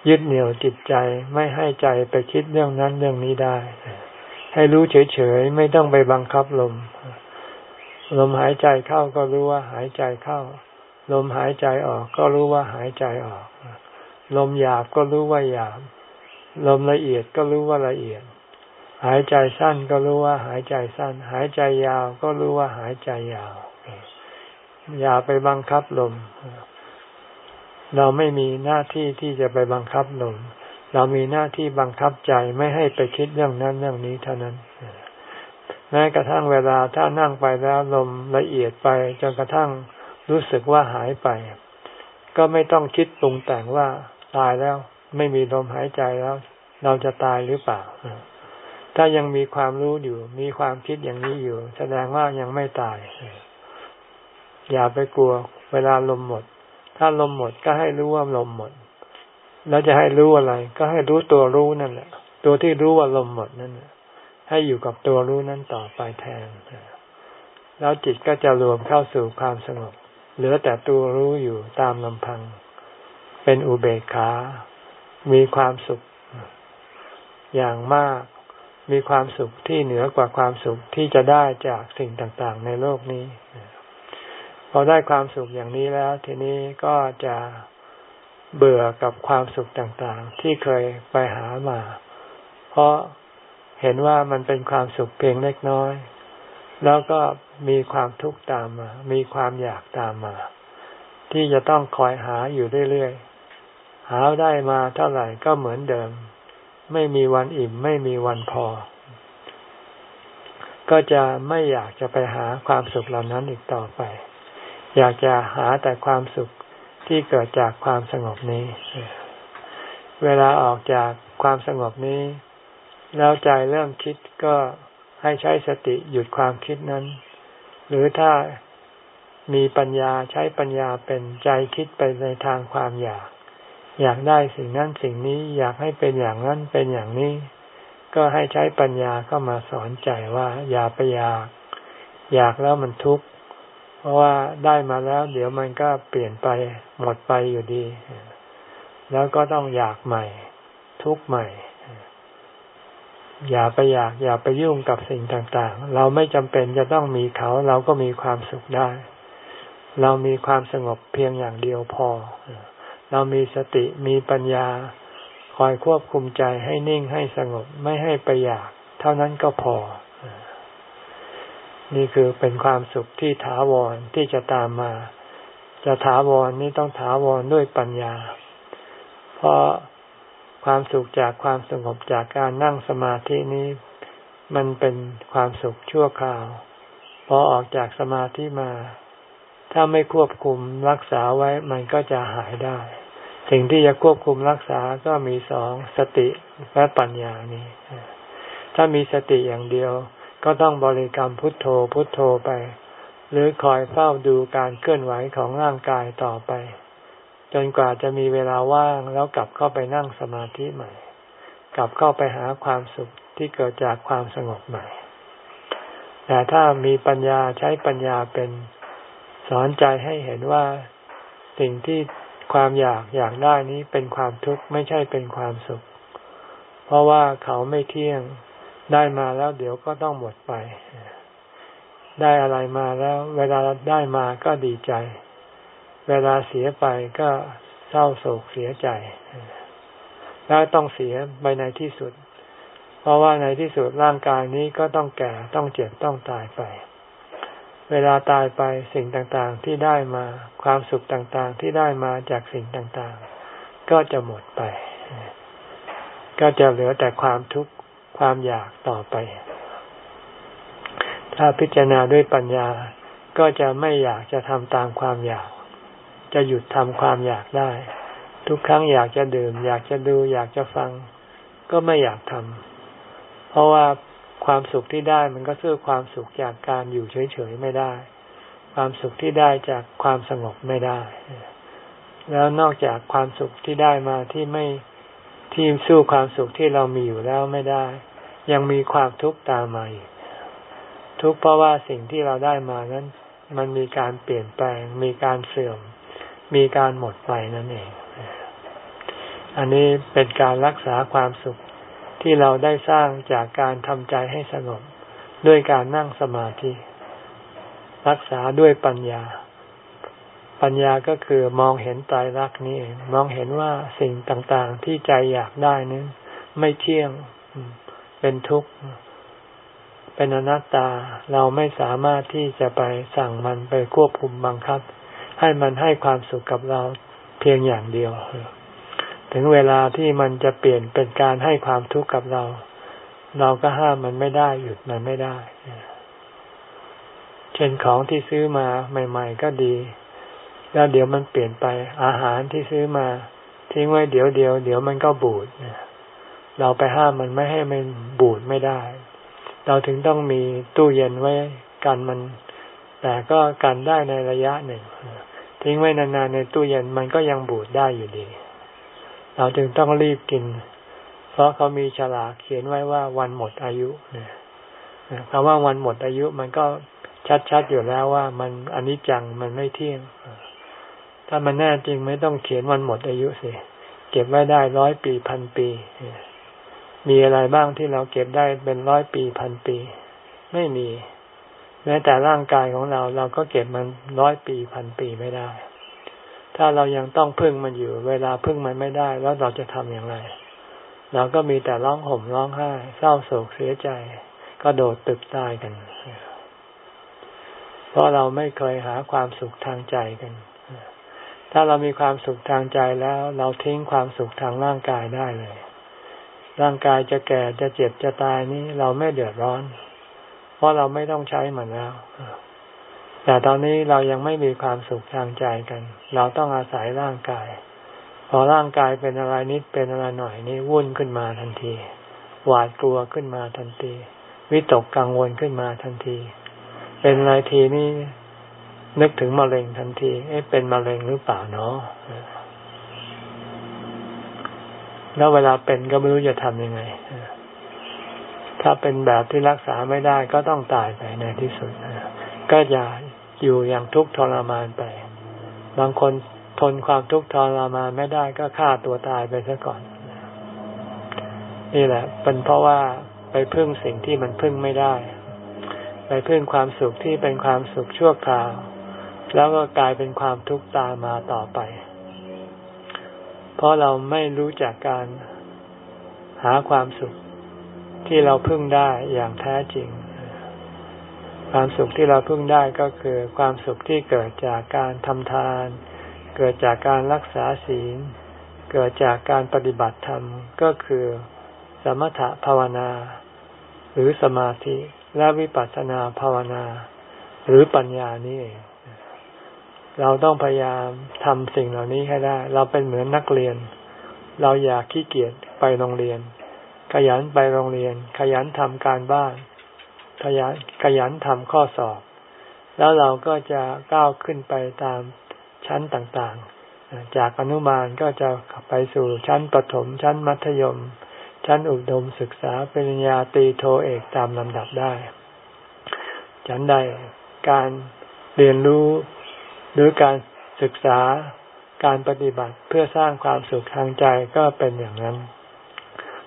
ยึดเหนี่ยวจิตใจไม่ให้ใจไปคิดเรื่องนั้นเรื่องนี้ได้ ให้รู้เฉยๆ ไม่ต้องไปบังคับลม ลมหายใจเข้าก็รู้ว่าหายใจเข้า ลมหายใจออกก็รู้ว่าหายใจออก ลมหยาบก็รู้ว่าหยาบ ลมละเอียดก็รู้ว่าละเอียด หายใจสั้นก็รู้ว่าหายใจสั้น หายใจยาวก็รู้ว่าหายใจยาว อย่าไปบังคับลม เราไม่มีหน้าที่ที่จะไปบังคับลมเเรามีหน้าที่บังคับใจไม่ให้ไปคิดเรื่องนั้นเรื่องนี้เท่านั้น แม้กระทั่งเวลาถ้านั่งไปแล้วลมละเอียดไปจนกระทั่งรู้สึกว่าหายไป ก็ไม่ต้องคิดปรุงแต่งว่าตายแล้วไม่มีลมหายใจแล้ว เราจะตายหรือเปล่า ถ้ายังมีความรู้อยู่ มีความคิดอย่างนี้อยู่ แสดงว่ายังไม่ตาย อย่าไปกลัว เวลาลมหมด ถ้าลมหมดก็ให้รู้ว่าลมหมด แล้วจะให้รู้อะไร ก็ให้รู้ตัวรู้นั่นแหละ ตัวที่รู้ว่าลมหมดนั่นให้อยู่กับตัวรู้นั้นต่อไปแทนแล้วจิตก็จะรวมเข้าสู่ความสงบ เหลือแต่ตัวรู้อยู่ตามลำพัง เป็นอุเบกขา มีความสุข อย่างมาก มีความสุขที่เหนือกว่าความสุขที่จะได้จากสิ่งต่างๆ ในโลกนี้ พอได้ความสุขอย่างนี้แล้ว ทีนี้ก็จะ เบื่อกับความสุขต่างๆ ที่เคยไปหามา เพราะเห็นว่ามันเป็นความสุขเพียงเล็กน้อย แล้วก็มีความทุกข์ตามมา มีความอยากตามมา ที่จะต้องคอยหาอยู่เรื่อยๆ หาได้มาเท่าไหร่ก็เหมือนเดิม ไม่มีวันอิ่ม ไม่มีวันพอ ก็จะไม่อยากจะไปหาความสุขเหล่านั้นอีกต่อไป อยากจะหาแต่ความสุข ที่เกิดจากความสงบนี้ เวลาออกจากความสงบนี้ แล้วใจเริ่มคิดก็ให้ใช้สติหยุดความคิดนั้น หรือถ้ามีปัญญาใช้ปัญญาเป็นใจคิดไปในทางความอยาก อยากได้สิ่งนั้นสิ่งนี้อยากให้เป็นอย่างนั้นเป็นอย่างนี้ ก็ให้ใช้ปัญญาเข้ามาสอนใจว่า อย่าไปอยาก อยากแล้วมันทุกข์ ราะว่าได้มาแล้ว เดี๋ยวมันก็เปลี่ยนไปหมดไปอยู่ดี แล้วก็ต้องอยากใหม่ ทุกใหม่ อย่าไปอยาก อย่าไปยุ่งกับสิ่งต่างๆ เราไม่จำเป็นจะต้องมีเขา เราก็มีความสุขได้ เรามีความสงบเพียงอย่างเดียวพอ เรามีสติมีปัญญา คอยควบคุมใจให้นิ่งให้สงบไม่ให้ไปอยาก เท่านั้นก็พอ นี่คือเป็นความสุขที่ถาวรที่จะตามมา จะถาวรนี่ต้องถาวรด้วยปัญญา เพราะความสุขจากความสงบจากการนั่งสมาธินี้ มันเป็นความสุขชั่วคราวพอออกจากสมาธิมา ถ้าไม่ควบคุมรักษาไว้มันก็จะหายได้ สิ่งที่จะควบคุมรักษาก็มีสองสติและปัญญานี้ ถ้ามีสติอย่างเดียว ก็ต้องบริกรรมพุทโธพุทโธไป หรือคอยเฝ้าดูการเคลื่อนไหวของร่างกายต่อไป จนกว่าจะมีเวลาว่างแล้วกลับเข้าไปนั่งสมาธิใหม่ กลับเข้าไปหาความสุขที่เกิดจากความสงบใหม่ แต่ถ้ามีปัญญาใช้ปัญญาเป็นสอนใจให้เห็นว่าสิ่งที่ความอยากอยากได้นี้เป็นความทุกข์ไม่ใช่เป็นความสุข เพราะว่าเขาไม่เที่ยง ได้มาแล้วเดี๋ยวก็ต้องหมดไป ได้อะไรมาแล้ว เวลาได้มาก็ดีใจ เวลาเสียไปก็เศร้าโศกเสียใจ แล้วต้องเสียไปในที่สุด เพราะว่าในที่สุดร่างกายนี้ก็ต้องแก่ต้องเจ็บต้องตายไป เวลาตายไปสิ่งต่างๆที่ได้มาความสุขต่างๆที่ได้มาจากสิ่งต่างๆ ก็จะหมดไป ก็จะเหลือแต่ความทุกข์ ความอยากต่อไป ถ้าพิจารณาด้วยปัญญาก็จะไม่อยากจะทำตามความอยาก จะหยุดทำความอยากได้ ทุกครั้งอยากจะดื่ม อยากจะดู อยากจะฟัง ก็ไม่อยากทำเพราะว่าความสุขที่ได้มันก็ซื้อความสุขจากการอยู่เฉยๆไม่ได้ ความสุขที่ได้จากความสงบไม่ได้ แล้วนอกจากความสุขที่ได้มาที่ไม่ ที่สู้ความสุขที่เรามีอยู่แล้วไม่ได้ ยังมีความทุกข์ตามมาอีกทุกข์เพราะว่าสิ่งที่เราได้มานั้น มันมีการเปลี่ยนแปลง มีการเสื่อม มีการหมดไปนั่นเอง อันนี้เป็นการรักษาความสุขที่เราได้สร้างจากการทำใจให้สงบด้วยการนั่งสมาธิ รักษาด้วยปัญญา ปัญญาก็คือมองเห็นตายรักนี้มองเห็นว่าสิ่งต่างๆที่ใจอยากได้นั้นไม่เที่ยงเป็นทุกข์เป็นอนัตตาเราไม่สามารถที่จะไปสั่งมันไปควบคุมบังคับ ให้มันให้ความสุขกับเราเพียงอย่างเดียว ถึงเวลาที่มันจะเปลี่ยนเป็นการให้ความทุกข์กับเรา เราก็ห้ามมันไม่ได้หยุดมันไม่ได้ เช่นของที่ซื้อมาใหม่ ๆ ก็ดี แล้วเดี๋ยวมันเปลี่ยนไปอาหารที่ซื้อมา ทิ้งไว้เดี๋ยวเดียว เดี๋ยวมันก็บูดเราไปห้ามมันไม่ให้มันบูดไม่ได้ เราถึงต้องมีตู้เย็นไว้กันมัน แต่ก็กันได้ในระยะหนึ่งทิ้งไว้นานๆในตู้เย็นมันก็ยังบูดได้อยู่ดี เราจึงต้องรีบกิน เพราะเขามีฉลากเขียนไว้ว่าวันหมดอายุเนี่ยคำว่าวันหมดอายุมันก็ชัดๆอยู่แล้วว่ามันอันนี้จังมันไม่เที่ยง ถ้ามันแน่จริงไม่ต้องเขียนวันหมดอายุสิเก็บไว้ได้ร้อยปีพันปี มีอะไรบ้างที่เราเก็บได้เป็นร้อยปีพันปี ไม่มี แม้แต่ร่างกายของเราเราก็เก็บมันร้อยปีพันปีไม่ได้ ถ้าเรายังต้องพึ่งมันอยู่ เวลาพึ่งมันไม่ได้แล้วเราจะทำอย่างไร เราก็มีแต่ร้องห่มร้องไห้ เศร้าโศกเสียใจ ก็โดดตึกตายกัน เพราะเราไม่เคยหาความสุขทางใจกัน ถ้าเรามีความสุขทางใจแล้ว เราทิ้งความสุขทางร่างกายได้เลย ร่างกายจะแก่จะเจ็บจะตายนี้เราไม่เดือดร้อน เพราะเราไม่ต้องใช้มันแล้วแต่ตอนนี้เรายังไม่มีความสุขทางใจกัน เราต้องอาศัยร่างกาย พอร่างกายเป็นอะไรนิดเป็นอะไรหน่อยนี่วุ่นขึ้นมาทันที หวาดกลัวขึ้นมาทันที วิตกกังวลขึ้นมาทันที เป็นอะไรทีนี่ นึกถึงมะเร็งทันที เอ๊ะเป็นมะเร็งหรือเปล่าเนาะแล้วเวลาเป็นก็ไม่รู้จะทำยังไง ถ้าเป็นแบบที่รักษาไม่ได้ก็ต้องตายไปในที่สุด ก็อย่าอยู่อย่างทุกข์ทรมานไป บางคนทนความทุกข์ทรมานไม่ได้ก็ฆ่าตัวตายไปซะก่อน นี่แหละ เป็นเพราะว่าไปพึ่งสิ่งที่มันพึ่งไม่ได้ ไปพึ่งความสุขที่เป็นความสุขชั่วคราว แล้วก็กลายเป็นความทุกข์ตามมาต่อไป เพราะเราไม่รู้จักการหาความสุขที่เราพึ่งได้อย่างแท้จริง ความสุขที่เราพึ่งได้ก็คือความสุขที่เกิดจากการทำทาน เกิดจากการรักษาศีล เกิดจากการปฏิบัติธรรมก็คือสมถะภาวนา หรือสมาธิและวิปัสสนาภาวนา หรือปัญญานี่เอง เราต้องพยายามทำสิ่งเหล่านี้ให้ได้ เราเป็นเหมือนนักเรียน เราอยากขี้เกียจไปโรงเรียน ขยันไปโรงเรียน ขยันทำการบ้าน ขยันขยันทำข้อสอบ แล้วเราก็จะก้าวขึ้นไปตามชั้นต่างๆ จากอนุบาลก็จะไปสู่ชั้นประถม ชั้นมัธยม ชั้นอุดมศึกษาปริญญาตรีโทเอกตามลำดับได้ ฉันใดการเรียนรู้ หรือการศึกษาการปฏิบัติเพื่อสร้างความสุขทางใจก็เป็นอย่างนั้น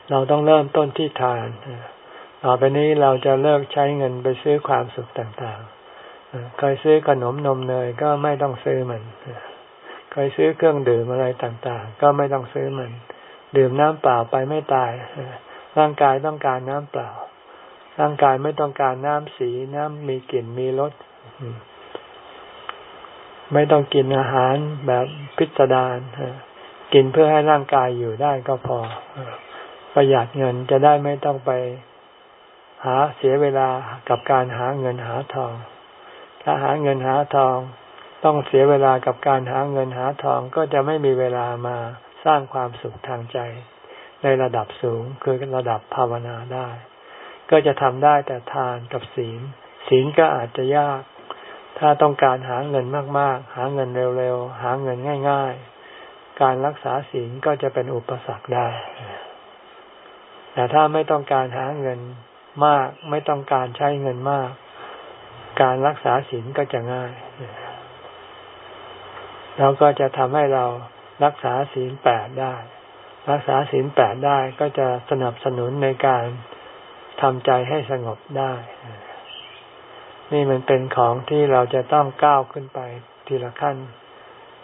เราต้องเริ่มต้นที่ทาน ต่อไปนี้เราจะเลิกใช้เงินไปซื้อความสุขต่างๆเคยซื้อขนมนมเนยก็ไม่ต้องซื้อมันเคยซื้อเครื่องดื่มอะไรต่างๆ ก็ไม่ต้องซื้อมัน ดื่มน้ำเปล่าไปไม่ตาย ร่างกายต้องการน้ำเปล่า ร่างกายไม่ต้องการน้ำสีน้ำมีกลิ่นมีรส ไม่ต้องกินอาหารแบบพิสดารกินเพื่อให้ร่างกายอยู่ได้ก็พอ ประหยัดเงินจะได้ไม่ต้องไปหาเสียเวลากับการหาเงินหาทอง ถ้าหาเงินหาทอง ต้องเสียเวลากับการหาเงินหาทองก็จะไม่มีเวลามาสร้างความสุขทางใจ ในระดับสูงคือระดับภาวนาได้ ก็จะทำได้แต่ทานกับศีล ศีลก็อาจจะยาก ถ้าต้องการหาเงินมาก ๆ หาเงินเร็ว ๆ หาเงินง่าย ๆ การรักษาศีลก็จะเป็นอุปสรรคได้ แต่ถ้าไม่ต้องการหาเงินมาก ไม่ต้องการใช้เงินมาก การรักษาศีลก็จะง่ายแล้วก็จะทำให้เรารักษาศีลแปดได้ รักษาศีลแปดได้ก็จะสนับสนุนในการทำใจให้สงบได้ นี่มันเป็นของที่เราจะต้องก้าวขึ้นไปทีละขั้น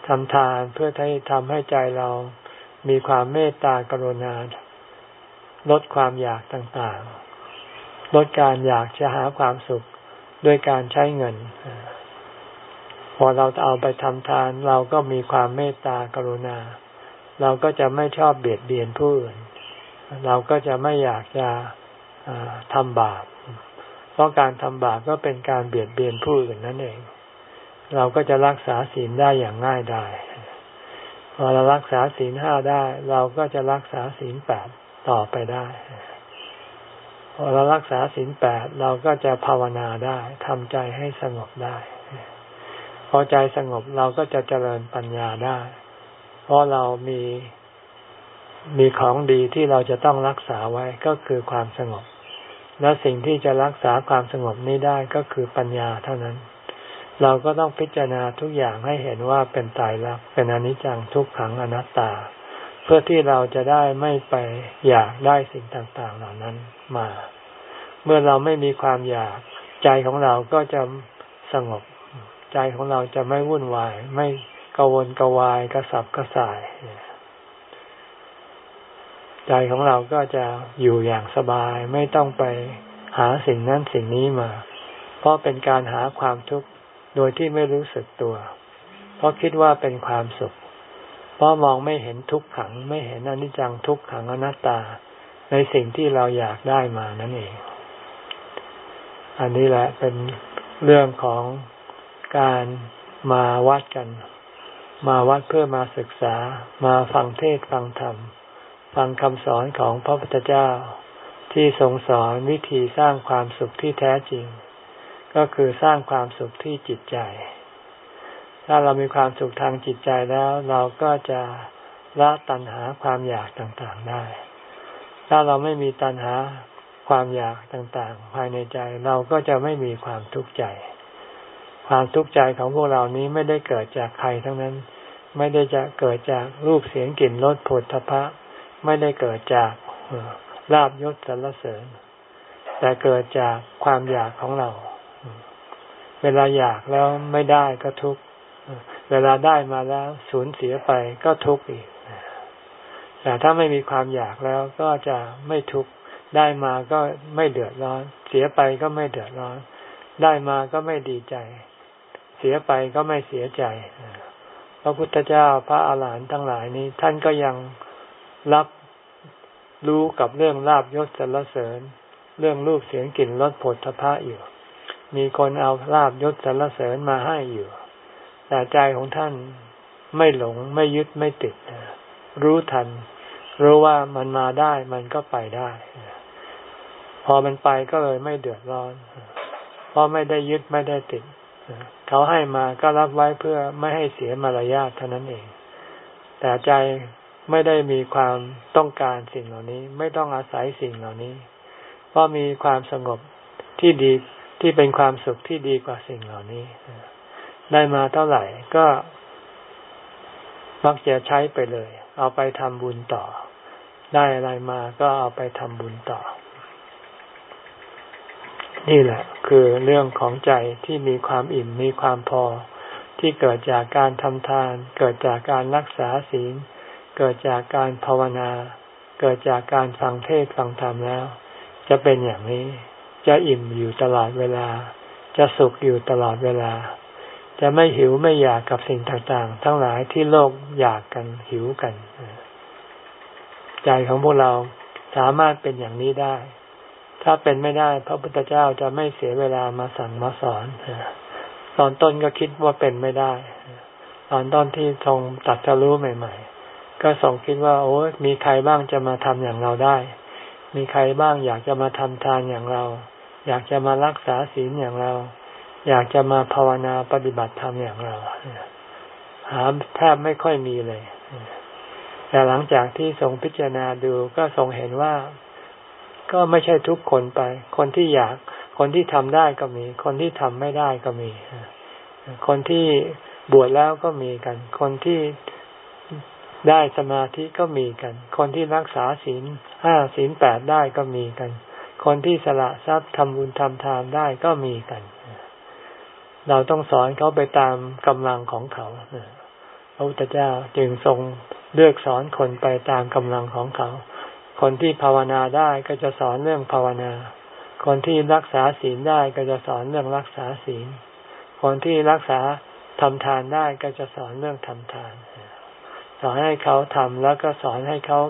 ทำทานเพื่อให้ทำให้ใจเรามีความเมตตากรุณา ลดความอยากต่างๆ ลดการอยากจะหาความสุขด้วยการใช้เงิน พอเราเอาไปทำทานเราก็มีความเมตตากรุณา เราก็จะไม่ชอบเบียดเบียนผู้อื่น เราก็จะไม่อยากจะทำบาป เพราะการทำบาปก็เป็นการเบียดเบียนผู้อื่นนั่นเอง เราก็จะรักษาศีลได้อย่างง่ายดายพอเรารักษาศีลห้าได้ เราก็จะรักษาศีลแปดต่อไปได้พอเรารักษาศีลแปดเราก็จะภาวนาได้ทำใจให้สงบได้ พอใจสงบเราก็จะเจริญปัญญาได้ เพราะเรามีมีของดีที่เราจะต้องรักษาไว้ก็คือความสงบ และสิ่งที่จะรักษาความสงบนี้ได้ก็คือปัญญาเท่านั้น เราก็ต้องพิจารณาทุกอย่างให้เห็นว่าเป็นตายรักเป็นอนิจจังทุกขังอนัตตา เพื่อที่เราจะได้ไม่ไปอยากได้สิ่งต่างๆเหล่านั้นมา เมื่อเราไม่มีความอยากใจของเราก็จะสงบ ใจของเราจะไม่วุ่นวาย ไม่กวนกวายกระสับกระส่าย ใจของเราก็จะอยู่อย่างสบายไม่ต้องไปหาสิ่งนั้นสิ่งนี้มา เพราะเป็นการหาความทุกข์โดยที่ไม่รู้สึกตัว เพราะคิดว่าเป็นความสุข เพราะมองไม่เห็นทุกขัง ไม่เห็นอนิจจังทุกขังอนัตตา ในสิ่งที่เราอยากได้มานั่นเอง อันนี้แหละเป็นเรื่องของการมาวัดกัน มาวัดเพื่อมาศึกษามาฟังเทศฟังธรรม ฟังคำสอนของพระพุทธเจ้า ที่ทรงสอนวิธีสร้างความสุขที่แท้จริง ก็คือสร้างความสุขที่จิตใจ ถ้าเรามีความสุขทางจิตใจแล้ว เราก็จะละตัณหาความอยากต่างๆได้ ถ้าเราไม่มีตัณหาความอยากต่างๆ ภายในใจเราก็จะไม่มีความทุกข์ใจ ความทุกข์ใจของพวกเรานี้ไม่ได้เกิดจากใครทั้งนั้น ไม่ได้จะเกิดจากรูปเสียงกลิ่นรสผลทพะ ไม่ได้เกิดจากลาบยศสรรเสริญ แต่เกิดจากความอยากของเรา เวลาอยากแล้วไม่ได้ก็ทุกข์เวลาได้มาแล้วสูญเสียไปก็ทุกข์อีกแต่ถ้าไม่มีความอยากแล้วก็จะไม่ทุกข์ได้มาก็ไม่เดือดร้อน เสียไปก็ไม่เดือดร้อน ได้มาก็ไม่ดีใจ เสียไปก็ไม่เสียใจพระพุทธเจ้าพระอาหารหันต์ทั้งหลายนี้ ท่านก็ยัง รับรู้กับเรื่องลาบยศสรรเสริญ เรื่องรูปเสียงกลิ่นรสผลทพะอยู่ มีคนเอาลาบยศสรรเสริญมาให้อยู่ แต่ใจของท่านไม่หลงไม่ยึดไม่ติด รู้ทัน รู้ว่ามันมาได้มันก็ไปได้ พอมันไปก็เลยไม่เดือดร้อน เพราะไม่ได้ยึดไม่ได้ติด เขาให้มาก็รับไว้เพื่อไม่ให้เสียมารยาทเท่านั้นเอง แต่ใจ ไม่ได้มีความต้องการสิ่งเหล่านี้ ไม่ต้องอาศัยสิ่งเหล่านี้ เพราะมีความสงบที่ดีที่เป็นความสุขที่ดีกว่าสิ่งเหล่านี้ ได้มาเท่าไหร่ก็มักจะใช้ไปเลย เอาไปทำบุญต่อ ได้อะไรมาก็เอาไปทำบุญต่อ นี่แหละ คือเรื่องของใจที่มีความอิ่มมีความพอ ที่เกิดจากการทำทาน เกิดจากการรักษาศีล เกิดจากการภาวนา เกิดจากการฟังเทศฟังธรรมแล้ว จะเป็นอย่างนี้ จะอิ่มอยู่ตลอดเวลา จะสุขอยู่ตลอดเวลา จะไม่หิวไม่อยากกับสิ่งต่างๆ ทั้งหลายที่โลกอยากกันหิวกัน ใจของพวกเราสามารถเป็นอย่างนี้ได้ ถ้าเป็นไม่ได้ พระพุทธเจ้าจะไม่เสียเวลามาสั่งมาสอนตอนต้นก็คิดว่าเป็นไม่ได้ ตอนต้นที่ทรงตัดจะรู้ใหม่ ๆ ก็ส่งคิดว่าโอ้มีใครบ้างจะมาทำอย่างเราได้ มีใครบ้างอยากจะมาทำทานอย่างเรา อยากจะมารักษาศีลอย่างเรา อยากจะมาภาวนาปฏิบัติธรรมอย่างเราหาแทบไม่ค่อยมีเลย แต่หลังจากที่ทรงพิจารณาดูก็ทรงเห็นว่าก็ไม่ใช่ทุกคนไป คนที่อยาก คนที่ทำได้ก็มี คนที่ทำไม่ได้ก็มี คนที่บวชแล้วก็มีกัน คนที่ ได้สมาธิก็มีกัน คนที่รักษาศีลห้าศีลแปดได้ก็มีกัน คนที่สละทรัพย์ทำบุญทำทานได้ก็มีกัน เราต้องสอนเขาไปตามกำลังของเขาพระพุทธเจ้าจึงทรงเลือกสอนคนไปตามกำลังของเขา คนที่ภาวนาได้ก็จะสอนเรื่องภาวนา คนที่รักษาศีลได้ก็จะสอนเรื่องรักษาศีล คนที่รักษาทำทานได้ก็จะสอนเรื่องทำทาน อนให้เขาทำแล้วก็สอนให้เขา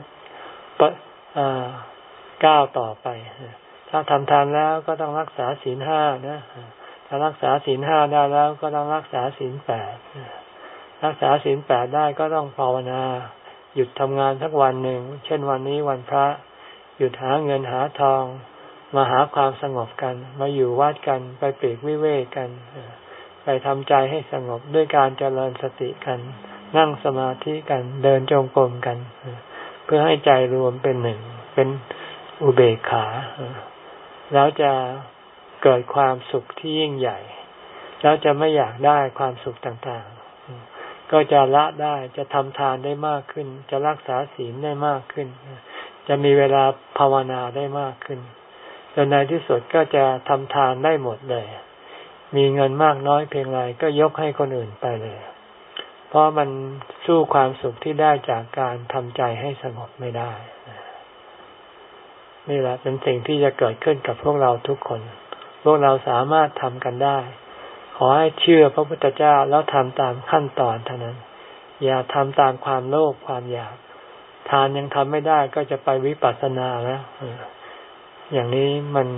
ก้าวต่อไป ถ้าทำทานแล้วก็ต้องรักษาศีลห้านะถ้ารักษาศีลห้าได้แล้วก็ต้องรักษาศีลแปดรักษาศีลแปดได้ก็ต้องภาวนา หยุดทำงานสักวันหนึ่ง เช่นวันนี้วันพระ หยุดหาเงินหาทอง มาหาความสงบกัน มาอยู่วัดกัน ไปเปีกวิเวกกัน ไปทำใจให้สงบด้วยการเจริญสติกัน นั่งสมาธิกันเดินจงกรมกัน เพื่อให้ใจรวมเป็นหนึ่ง เป็นอุเบกขา แล้วจะเกิดความสุขที่ยิ่งใหญ่ แล้วจะไม่อยากได้ความสุขต่างๆ ก็จะละได้จะทำทานได้มากขึ้น จะรักษาศีลได้มากขึ้น จะมีเวลาภาวนาได้มากขึ้นจนในที่สุดก็จะทำทานได้หมดเลย มีเงินมากน้อยเพียงไรก็ยกให้คนอื่นไปเลย เพราะมันสู้ความสุขที่ได้จากการทำใจให้สงบไม่ได้ นี่แหละเป็นสิ่งที่จะเกิดขึ้นกับพวกเราทุกคน พวกเราสามารถทำกันได้ ขอให้เชื่อพระพุทธเจ้าแล้วทำตามขั้นตอนเท่านั้น อย่าทำตามความโลภความอยาก ทานยังทำไม่ได้ก็จะไปวิปัสสนาแล้วอย่างนี้มัน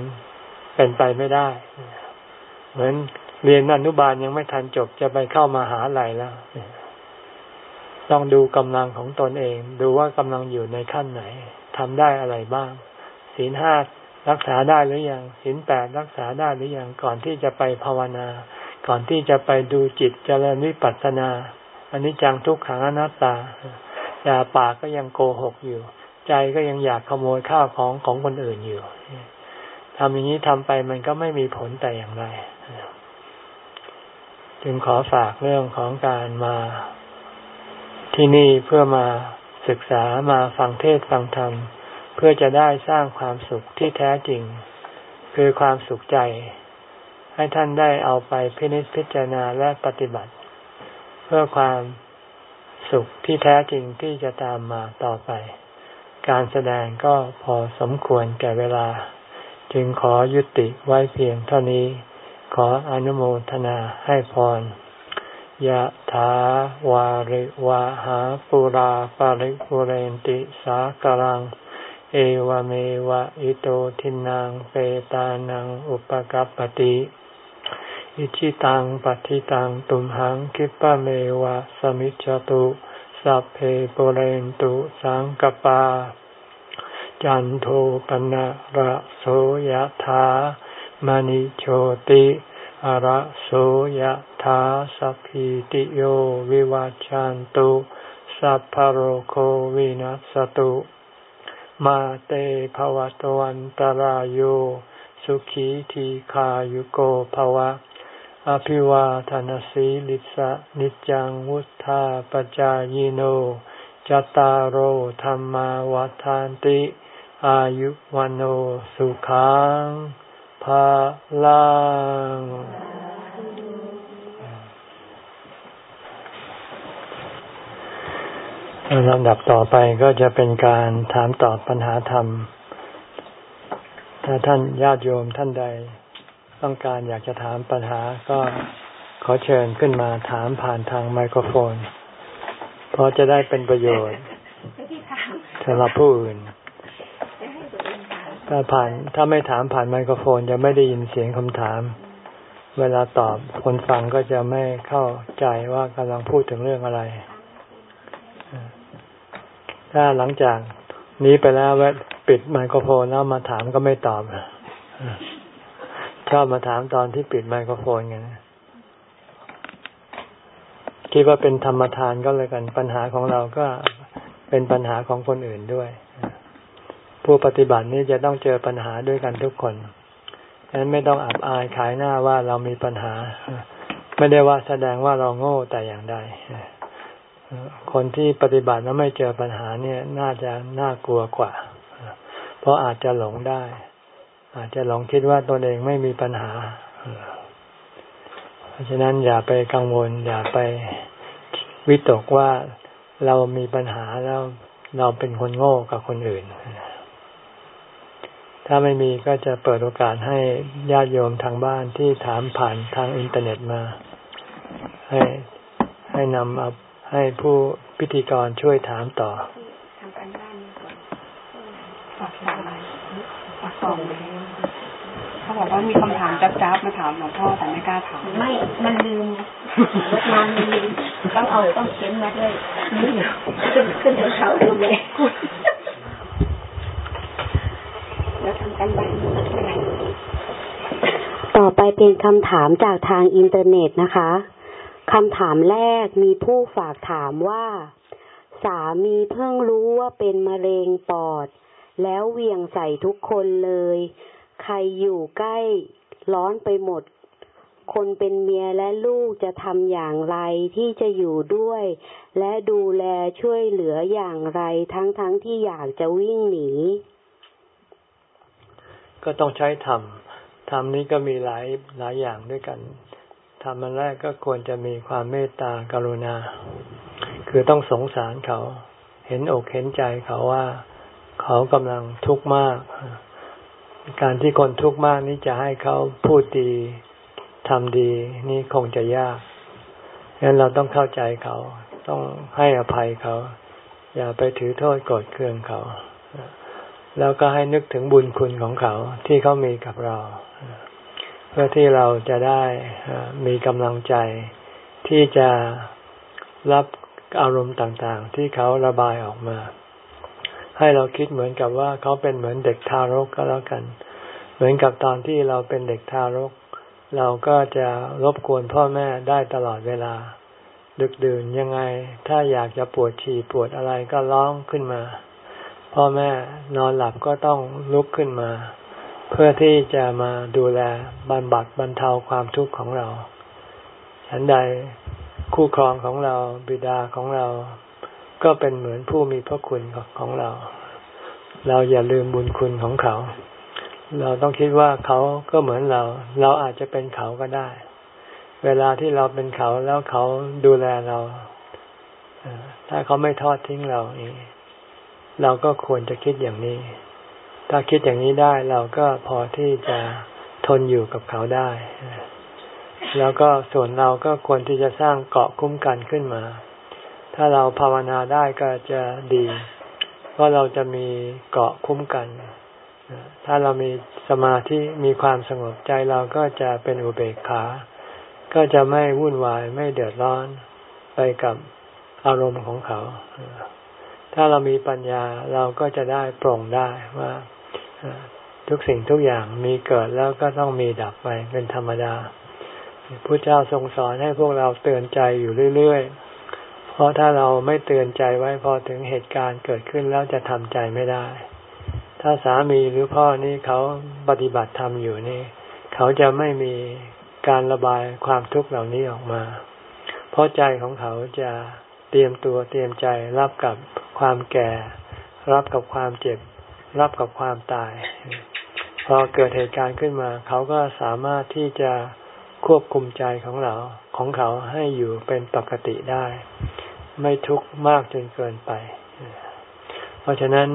เป็นไปไม่ได้ เหมือนเรียนอนุบาลยังไม่ทันจบจะไปเข้ามาหาลัยแล้ว ต้องดูกำลังของตนเอง ดูว่ากำลังอยู่ในขั้นไหนทำได้อะไรบ้าง ศีลห้ารักษาได้หรือยังหินแปดรักษาได้หรือยังก่อนที่จะไปภาวนา ก่อนที่จะไปดูจิตเจริญวิปัสสนาอันนี้จังทุกขังอนัตตาอย่าปากก็ยังโกหกอยู่ ใจก็ยังอยากขโมยข้าวของของคนอื่นอยู่ทำอย่างนี้ทำไปมันก็ไม่มีผลแต่อย่างไร จึงขอฝากเรื่องของการมา ที่นี่เพื่อมาศึกษามาฟังเทศฟังธรรม เพื่อจะได้สร้างความสุขที่แท้จริง คือความสุขใจ ให้ท่านได้เอาไปพินิจพิจารณาและปฏิบัติ เพื่อความสุขที่แท้จริงที่จะตามมาต่อไป การแสดงก็พอสมควรแก่เวลา จึงขอยุติไว้เพียงเท่านี้ ขออนุโมทนาให้พร ยะถาวาริวะหาปุราปาริปุเรนติสากลัง เอวเมวะอิโตทินังเปตานังอุปกัปติอิชิตังปฏิตังตุมหังคิปะเมวะสมิจจตุสัพเพปุเรนตุสังกปา จันโทปนะระโสยะถามณิโชติ ระโสยธาสัพพิติโยวิวัจจันตุสัพพโรโควินัสตุ มาเตภวตวันตารโยสุขีทีขายุโกภวะ อภิวาทานสีลิสะนิจังวุธาปจายโนจตารโหธรรมาวาทานติ อายุวันโอสุขัง ภาลังลำดับต่อไปก็จะเป็นการถามตอบปัญหาธรรม ถ้าท่านญาติโยมท่านใด ต้องการอยากจะถามปัญหาก็ขอเชิญขึ้นมาถามผ่านทางไมโครโฟน เพราะจะได้เป็นประโยชน์สำหรับผู้อื่น ถ้าผ่านถ้าไม่ถามผ่านไมโครโฟนจะไม่ได้ยินเสียงคำถาม เวลาตอบคนฟังก็จะไม่เข้าใจว่ากำลังพูดถึงเรื่องอะไร ถ้าหลังจากนี้ไปแล้วแวปิดไมโครโฟนแล้วมาถามก็ไม่ตอบชอบมาถามตอนที่ปิดไมโครโฟนกันคิดว่าเป็นธรรมทานก็เลยกัน ปัญหาของเราก็เป็นปัญหาของคนอื่นด้วย ผู้ปฏิบัตินี้จะต้องเจอปัญหาด้วยกันทุกคนฉะนั้นไม่ต้องอับอายขายหน้าว่าเรามีปัญหา ไม่ได้ว่าแสดงว่าเราโง่แต่อย่างใดคนที่ปฏิบัติแล้วไม่เจอปัญหาเนี่ยน่าจะน่ากลัวกว่า เพราะอาจจะหลงได้ อาจจะหลงคิดว่าตนเองไม่มีปัญหา เพราะฉะนั้นอย่าไปกังวล อย่าไปวิตกว่าเรามีปัญหาแล้วเราเป็นคนโง่กับคนอื่น ถ้าไม่มีก็จะเปิดโอกาสให้ญาติโยมทางบ้านที่ถามผ่านทางอินเทอร์เน็ตมา ให้ให้นำเอาให้ผู้พิธีกรช่วยถามต่อทำการบ้านก่อนฝากสายฝากส่งเขาบอกว่ามีคำถามจับจับมาถามหลวงพ่อแต่ไม่กล้าถาม ไม่ มันลืมรถมามันลืมต้องเอาต้องเขียนมาเลยขึ้นขึ้นถึงเขาดูเลย ต่อไปเป็นคำถามจากทางอินเทอร์เน็ตนะคะคำถามแรกมีผู้ฝากถามว่า สามีเพิ่งรู้ว่าเป็นมะเร็งปอด แล้วเวียงใส่ทุกคนเลย ใครอยู่ใกล้ร้อนไปหมด คนเป็นเมียและลูกจะทำอย่างไรที่จะอยู่ด้วย และดูแลช่วยเหลืออย่างไรทั้งๆทที่อยากจะวิ่งหนี ก็ต้องใช้ธรรมธรรมนี้ก็มีหลายหลายอย่างด้วยกันธรรมอันแรกก็ควรจะมีความเมตตากรุณา คือต้องสงสารเขา เห็นอกเห็นใจเขาว่าเขากำลังทุกข์มาก การที่คนทุกข์มากนี้จะให้เขาพูดดีทำดี นี่คงจะยากงั้นเราต้องเข้าใจเขา ต้องให้อภัยเขา อย่าไปถือโทษโกรธเคืองเขา แล้วก็ให้นึกถึงบุญคุณของเขาที่เขามีกับเรา เพื่อที่เราจะได้มีกำลังใจที่จะรับอารมณ์ต่างๆ ที่เขาระบายออกมา ให้เราคิดเหมือนกับว่าเขาเป็นเหมือนเด็กทารกก็แล้วกัน เหมือนกับตอนที่เราเป็นเด็กทารก เราก็จะรบกวนพ่อแม่ได้ตลอดเวลา ดึกดื่นยังไง ถ้าอยากจะปวดฉี่ปวดอะไรก็ร้องขึ้นมา พ่อแม่นอนหลับก็ต้องลุกขึ้นมา เพื่อที่จะมาดูแลบรรบัดบรรเทาความทุกข์ของเรา ฉันใดคู่ครองของเราบิดาของเรา ก็เป็นเหมือนผู้มีพระคุณของเรา เราอย่าลืมบุญคุณของเขา เราต้องคิดว่าเขาก็เหมือนเรา เราอาจจะเป็นเขาก็ได้ เวลาที่เราเป็นเขาแล้วเขาดูแลเราถ้าเขาไม่ทอดทิ้งเราเอง เราก็ควรจะคิดอย่างนี้ ถ้าคิดอย่างนี้ได้เราก็พอที่จะทนอยู่กับเขาได้ แล้วก็ส่วนเราก็ควรที่จะสร้างเกาะคุ้มกันขึ้นมา ถ้าเราภาวนาได้ก็จะดี เพราะเราจะมีเกาะคุ้มกัน ถ้าเรามีสมาธิมีความสงบใจเราก็จะเป็นอุเบกขา ก็จะไม่วุ่นวายไม่เดือดร้อนไปกับอารมณ์ของเขา ถ้าเรามีปัญญาเราก็จะได้ปรงได้ว่าทุกสิ่งทุกอย่างมีเกิดแล้วก็ต้องมีดับไปเป็นธรรมดาพระเจ้าทรงสอนให้พวกเราเตือนใจอยู่เรื่อยๆ เพราะถ้าเราไม่เตือนใจไว้พอถึงเหตุการณ์เกิดขึ้นแล้วจะทำใจไม่ได้ ถ้าสามีหรือพ่อนี่เขาปฏิบัติธรรมอยู่นี่ เขาจะไม่มีการระบายความทุกข์เหล่านี้ออกมา เพราะใจของเขาจะ รียมตัวเตรียมใจรับกับความแก่ รับกับความเจ็บ รับกับความตาย พอเกิดเหตุการณ์ขึ้นมา เขาก็สามารถที่จะควบคุมใจของเราของเขาให้อยู่เป็นปกติได้ ไม่ทุกข์มากจนเกินไป เพราะฉะนั้น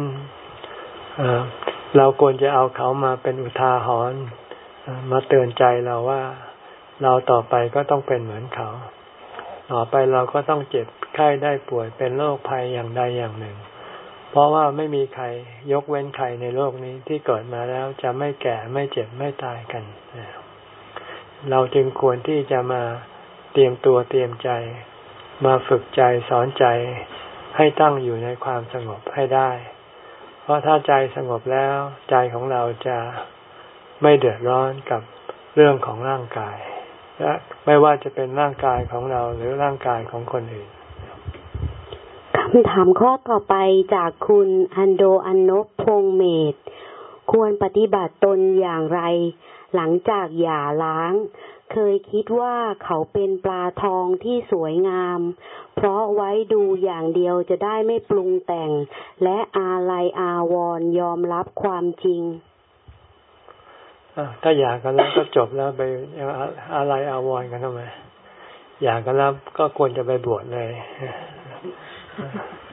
เราควรจะเอาเขามาเป็นอุทาหรณ์มาเตือนใจเราว่า เราต่อไปก็ต้องเป็นเหมือนเขา ต่อไปเราก็ต้องเจ็บไข้ได้ป่วยเป็นโรคภัยอย่างใดอย่างหนึ่ง เพราะว่าไม่มีใครยกเว้นใครในโลกนี้ที่เกิดมาแล้วจะไม่แก่ไม่เจ็บไม่ตายกัน เราจึงควรที่จะมาเตรียมตัวเตรียมใจ มาฝึกใจสอนใจให้ตั้งอยู่ในความสงบให้ได้ เพราะถ้าใจสงบแล้วใจของเราจะไม่เดือดร้อนกับเรื่องของร่างกาย และไม่ว่าจะเป็นร่างกายของเราหรือร่างกายของคนอื่นคำถามข้อต่อไปจากคุณอันโดอันนบพงเมธควรปฏิบัติตนอย่างไร หลังจากหย่าล้าง เคยคิดว่าเขาเป็นปลาทองที่สวยงาม เพราะไว้ดูอย่างเดียวจะได้ไม่ปรุงแต่ง และอาลัยอาวรยอมรับความจริง ถ้าอยากกันแล้วก็จบแล้วไปอะไรอาวรกันทำไมอยากกันแล้วก็ควรจะไปบวชเลย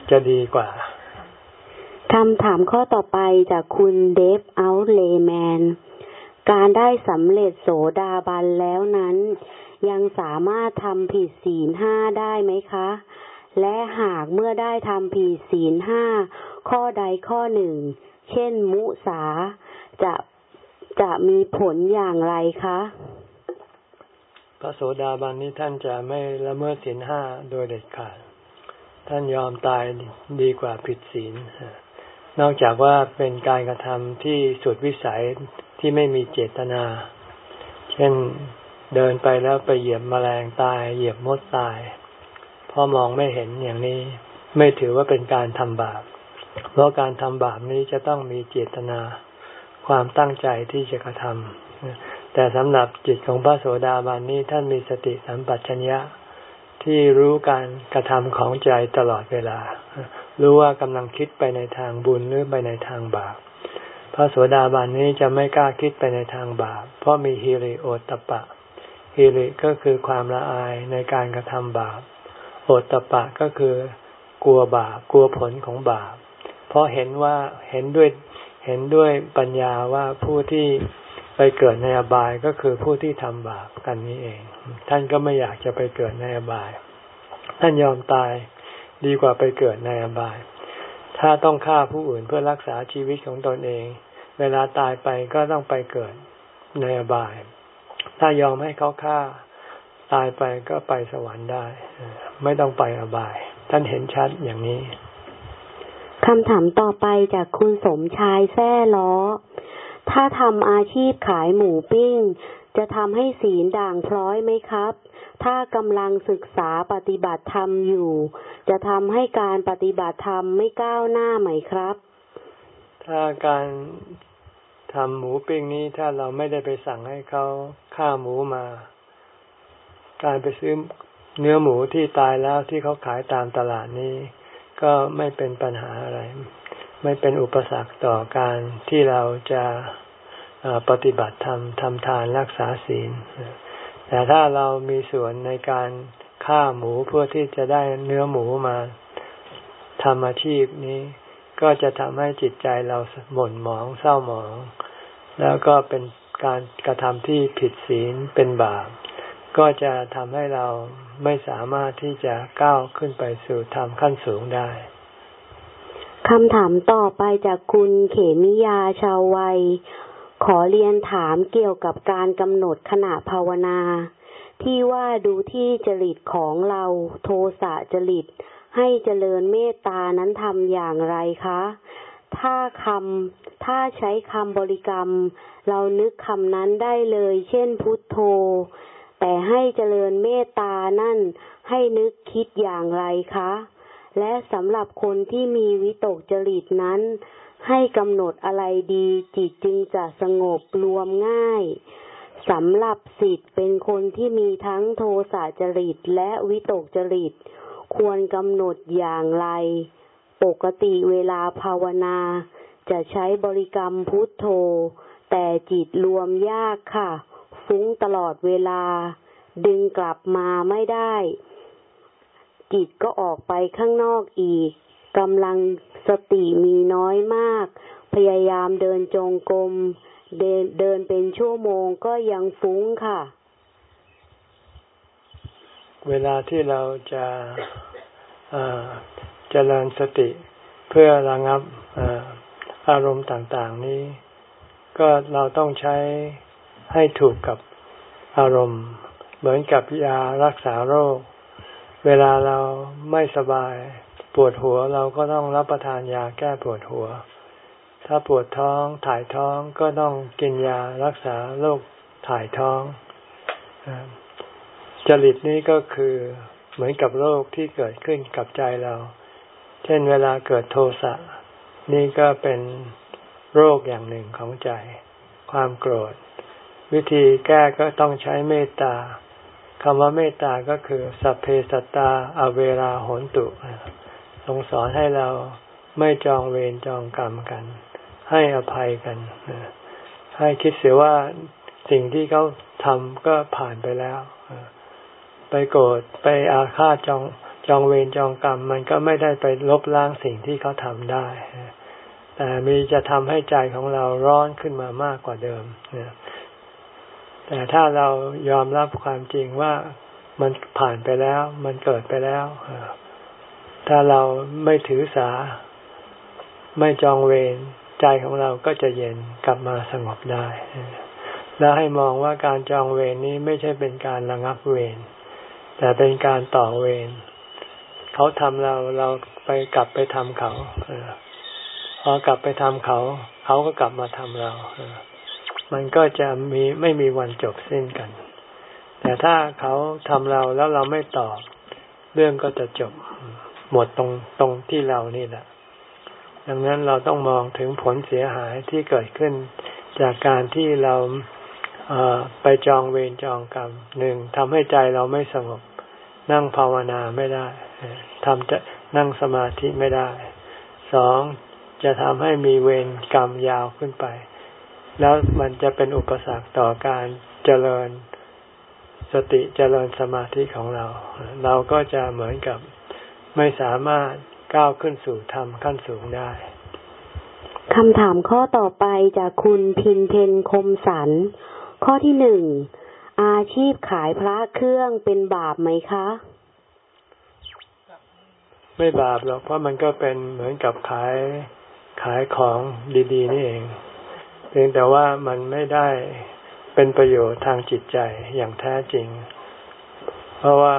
จะดีกว่าคำถามข้อต่อไปจากคุณเดฟเอาเลแมน การได้สำเร็จโสดาบันแล้วนั้น ยังสามารถทำผิดศีลห้าได้ไหมคะ และหากเมื่อได้ทำผิดศีลห้าข้อใดข้อหนึ่ง เช่นมุสา จะ จะมีผลอย่างไรคะ พระโสดาบันนี้ท่านจะไม่ละเมิดศีลห้าโดยเด็ดขาด ท่านยอมตายดีกว่าผิดศีล นอกจากว่าเป็นการกระทำที่สุดวิสัยที่ไม่มีเจตนา เช่นเดินไปแล้วไปเหยียบมแมลงตาย เหยียบมดตายพอมองไม่เห็นอย่างนี้ ไม่ถือว่าเป็นการทำบาป เพราะการทำบาปนี้จะต้องมีเจตนา ความตั้งใจที่จะกระทำแต่สำหรับจิตของพระโสดาบันนี้ท่านมีสติสัมปชัญญะที่รู้การกระทำของใจตลอดเวลา รู้ว่ากำลังคิดไปในทางบุญหรือไปในทางบาป พระโสดาบันนี้จะไม่กล้าคิดไปในทางบาป เพราะมีฮิริโอตปะ ฮิริก็คือความละอายในการกระทำบาป โอตปะก็คือกลัวบาป กลัวผลของบาป เพราะเห็นว่าเห็นด้วย เห็นด้วยปัญญาว่าผู้ที่ไปเกิดในอบายก็คือผู้ที่ทำบาปกันนี้เอง ท่านก็ไม่อยากจะไปเกิดในอบาย ท่านยอมตายดีกว่าไปเกิดในอบาย ถ้าต้องฆ่าผู้อื่นเพื่อรักษาชีวิตของตนเอง เวลาตายไปก็ต้องไปเกิดในอบาย ถ้ายอมให้เขาฆ่าตายไปก็ไปสวรรค์ได้ ไม่ต้องไปอบาย ท่านเห็นชัดอย่างนี้ คำถามต่อไปจากคุณสมชายแท้ล้อ ถ้าทำอาชีพขายหมูปิ้ง จะทำให้ศีลด่างพร้อยไหมครับ ถ้ากำลังศึกษาปฏิบัติธรรมอยู่ จะทำให้การปฏิบัติธรรมไม่ก้าวหน้าไหมครับ ถ้าการทำหมูปิ้งนี้ถ้าเราไม่ได้ไปสั่งให้เขาฆ่าหมูมา การไปซื้อเนื้อหมูที่ตายแล้วที่เขาขายตามตลาดนี้ ก็ไม่เป็นปัญหาอะไร ไม่เป็นอุปสรรคต่อการที่เราจะปฏิบัติธรรมทำทานรักษาศีล แต่ถ้าเรามีส่วนในการฆ่าหมูเพื่อที่จะได้เนื้อหมูมาทำอาชีพนี้ ก็จะทำให้จิตใจเราหม่นหมองเศร้าหมอง แล้วก็เป็นการกระทำที่ผิดศีลเป็นบาป ก็จะทำให้เราไม่สามารถที่จะก้าวขึ้นไปสู่ธรรมขั้นสูงได้คำถามต่อไปจากคุณเขมิยาชาววัย ขอเรียนถามเกี่ยวกับการกำหนดขณะภาวนา ที่ว่าดูที่จริตของเราโทสะจริต ให้เจริญเมตตานั้นทำอย่างไรคะ ถ้าคำถ้าใช้คำบริกรรม เรานึกคำนั้นได้เลย เช่นพุทโธ แต่ให้เจริญเมตตานั่นให้นึกคิดอย่างไรคะ และสำหรับคนที่มีวิตกจริตนั้น ให้กำหนดอะไรดีจิตจึงจะสงบรวมง่ายสำหรับสิทธิ์เป็นคนที่มีทั้งโทสะจริตและวิตกจริต ควรกำหนดอย่างไร ปกติเวลาภาวนา จะใช้บริกรรมพุทโธ แต่จิตรวมยากค่ะ ฟุ้งตลอดเวลา ดึงกลับมาไม่ได้ จิตก็ออกไปข้างนอกอีกกำลังสติมีน้อยมาก พยายามเดินจงกรมเดินเดินเป็นชั่วโมงก็ยังฟุ้งค่ะ เวลาที่เราจะเจริญสติเพื่อระงับอารมณ์ต่างๆนี้ ก็เราต้องใช้ ให้ถูกกับอารมณ์ เหมือนกับยารักษาโรค เวลาเราไม่สบาย ปวดหัวเราก็ต้องรับประทานยาแก้ปวดหัว ถ้าปวดท้องถ่ายท้องก็ต้องกินยารักษาโรคถ่ายท้องจริตนี้ก็คือเหมือนกับโรคที่เกิดขึ้นกับใจเรา เช่นเวลาเกิดโทสะนี่ก็เป็นโรคอย่างหนึ่งของใจ ความโกรธ วิธีแก้ก็ต้องใช้เมตตาคำว่าเมตตาก็คือ สัพเพสัตตาอเวราโหนตุทรงสอนให้เราไม่จองเวรจองกรรมกัน ให้อภัยกัน ให้คิดเสียว่าสิ่งที่เขาทำก็ผ่านไปแล้ว ไปโกรธไปอาฆาตจองจองเวรจองกรรม มันก็ไม่ได้ไปลบล้างสิ่งที่เขาทำได้ แต่มีจะทำให้ใจของเราร้อนขึ้นมามากกว่าเดิม แต่ถ้าเรายอมรับความจริงว่ามันผ่านไปแล้ว มันเกิดไปแล้วถ้าเราไม่ถือสา ไม่จองเวรใจของเราก็จะเย็นกลับมาสงบได้ แล้วให้มองว่าการจองเวรนี้ไม่ใช่เป็นการระงับเวรแต่เป็นการต่อเวรเขาทำเราเราไปกลับไปทำเขาพอกลับไปทำเขา เขาก็กลับมาทำเรา มันก็จะมีไม่มีวันจบสิ้นกัน แต่ถ้าเขาทำเราแล้วเราไม่ตอบ เรื่องก็จะจบหมดตรงตรงที่เรานี่แหละ ดังนั้นเราต้องมองถึงผลเสียหายที่เกิดขึ้น จากการที่เราไปจองเวรจองกรรมหนึ่งทำให้ใจเราไม่สงบ นั่งภาวนาไม่ได้ทำจะนั่งสมาธิไม่ได้สองจะทำให้มีเวรกรรมยาวขึ้นไป แล้วมันจะเป็นอุปสรรคต่อการเจริญสติเจริญสมาธิของเรา เราก็จะเหมือนกับไม่สามารถก้าวขึ้นสู่ธรรมขั้นสูงได้คำถามข้อต่อไปจากคุณพินเพนคมสัน ข้อที่หนึ่ง อาชีพขายพระเครื่องเป็นบาปไหมคะ ไม่บาปหรอกเพราะมันก็เป็นเหมือนกับขายขายของดี ๆ นี่เอง เพียงแต่ว่ามันไม่ได้เป็นประโยชน์ทางจิตใจอย่างแท้จริง เพราะว่า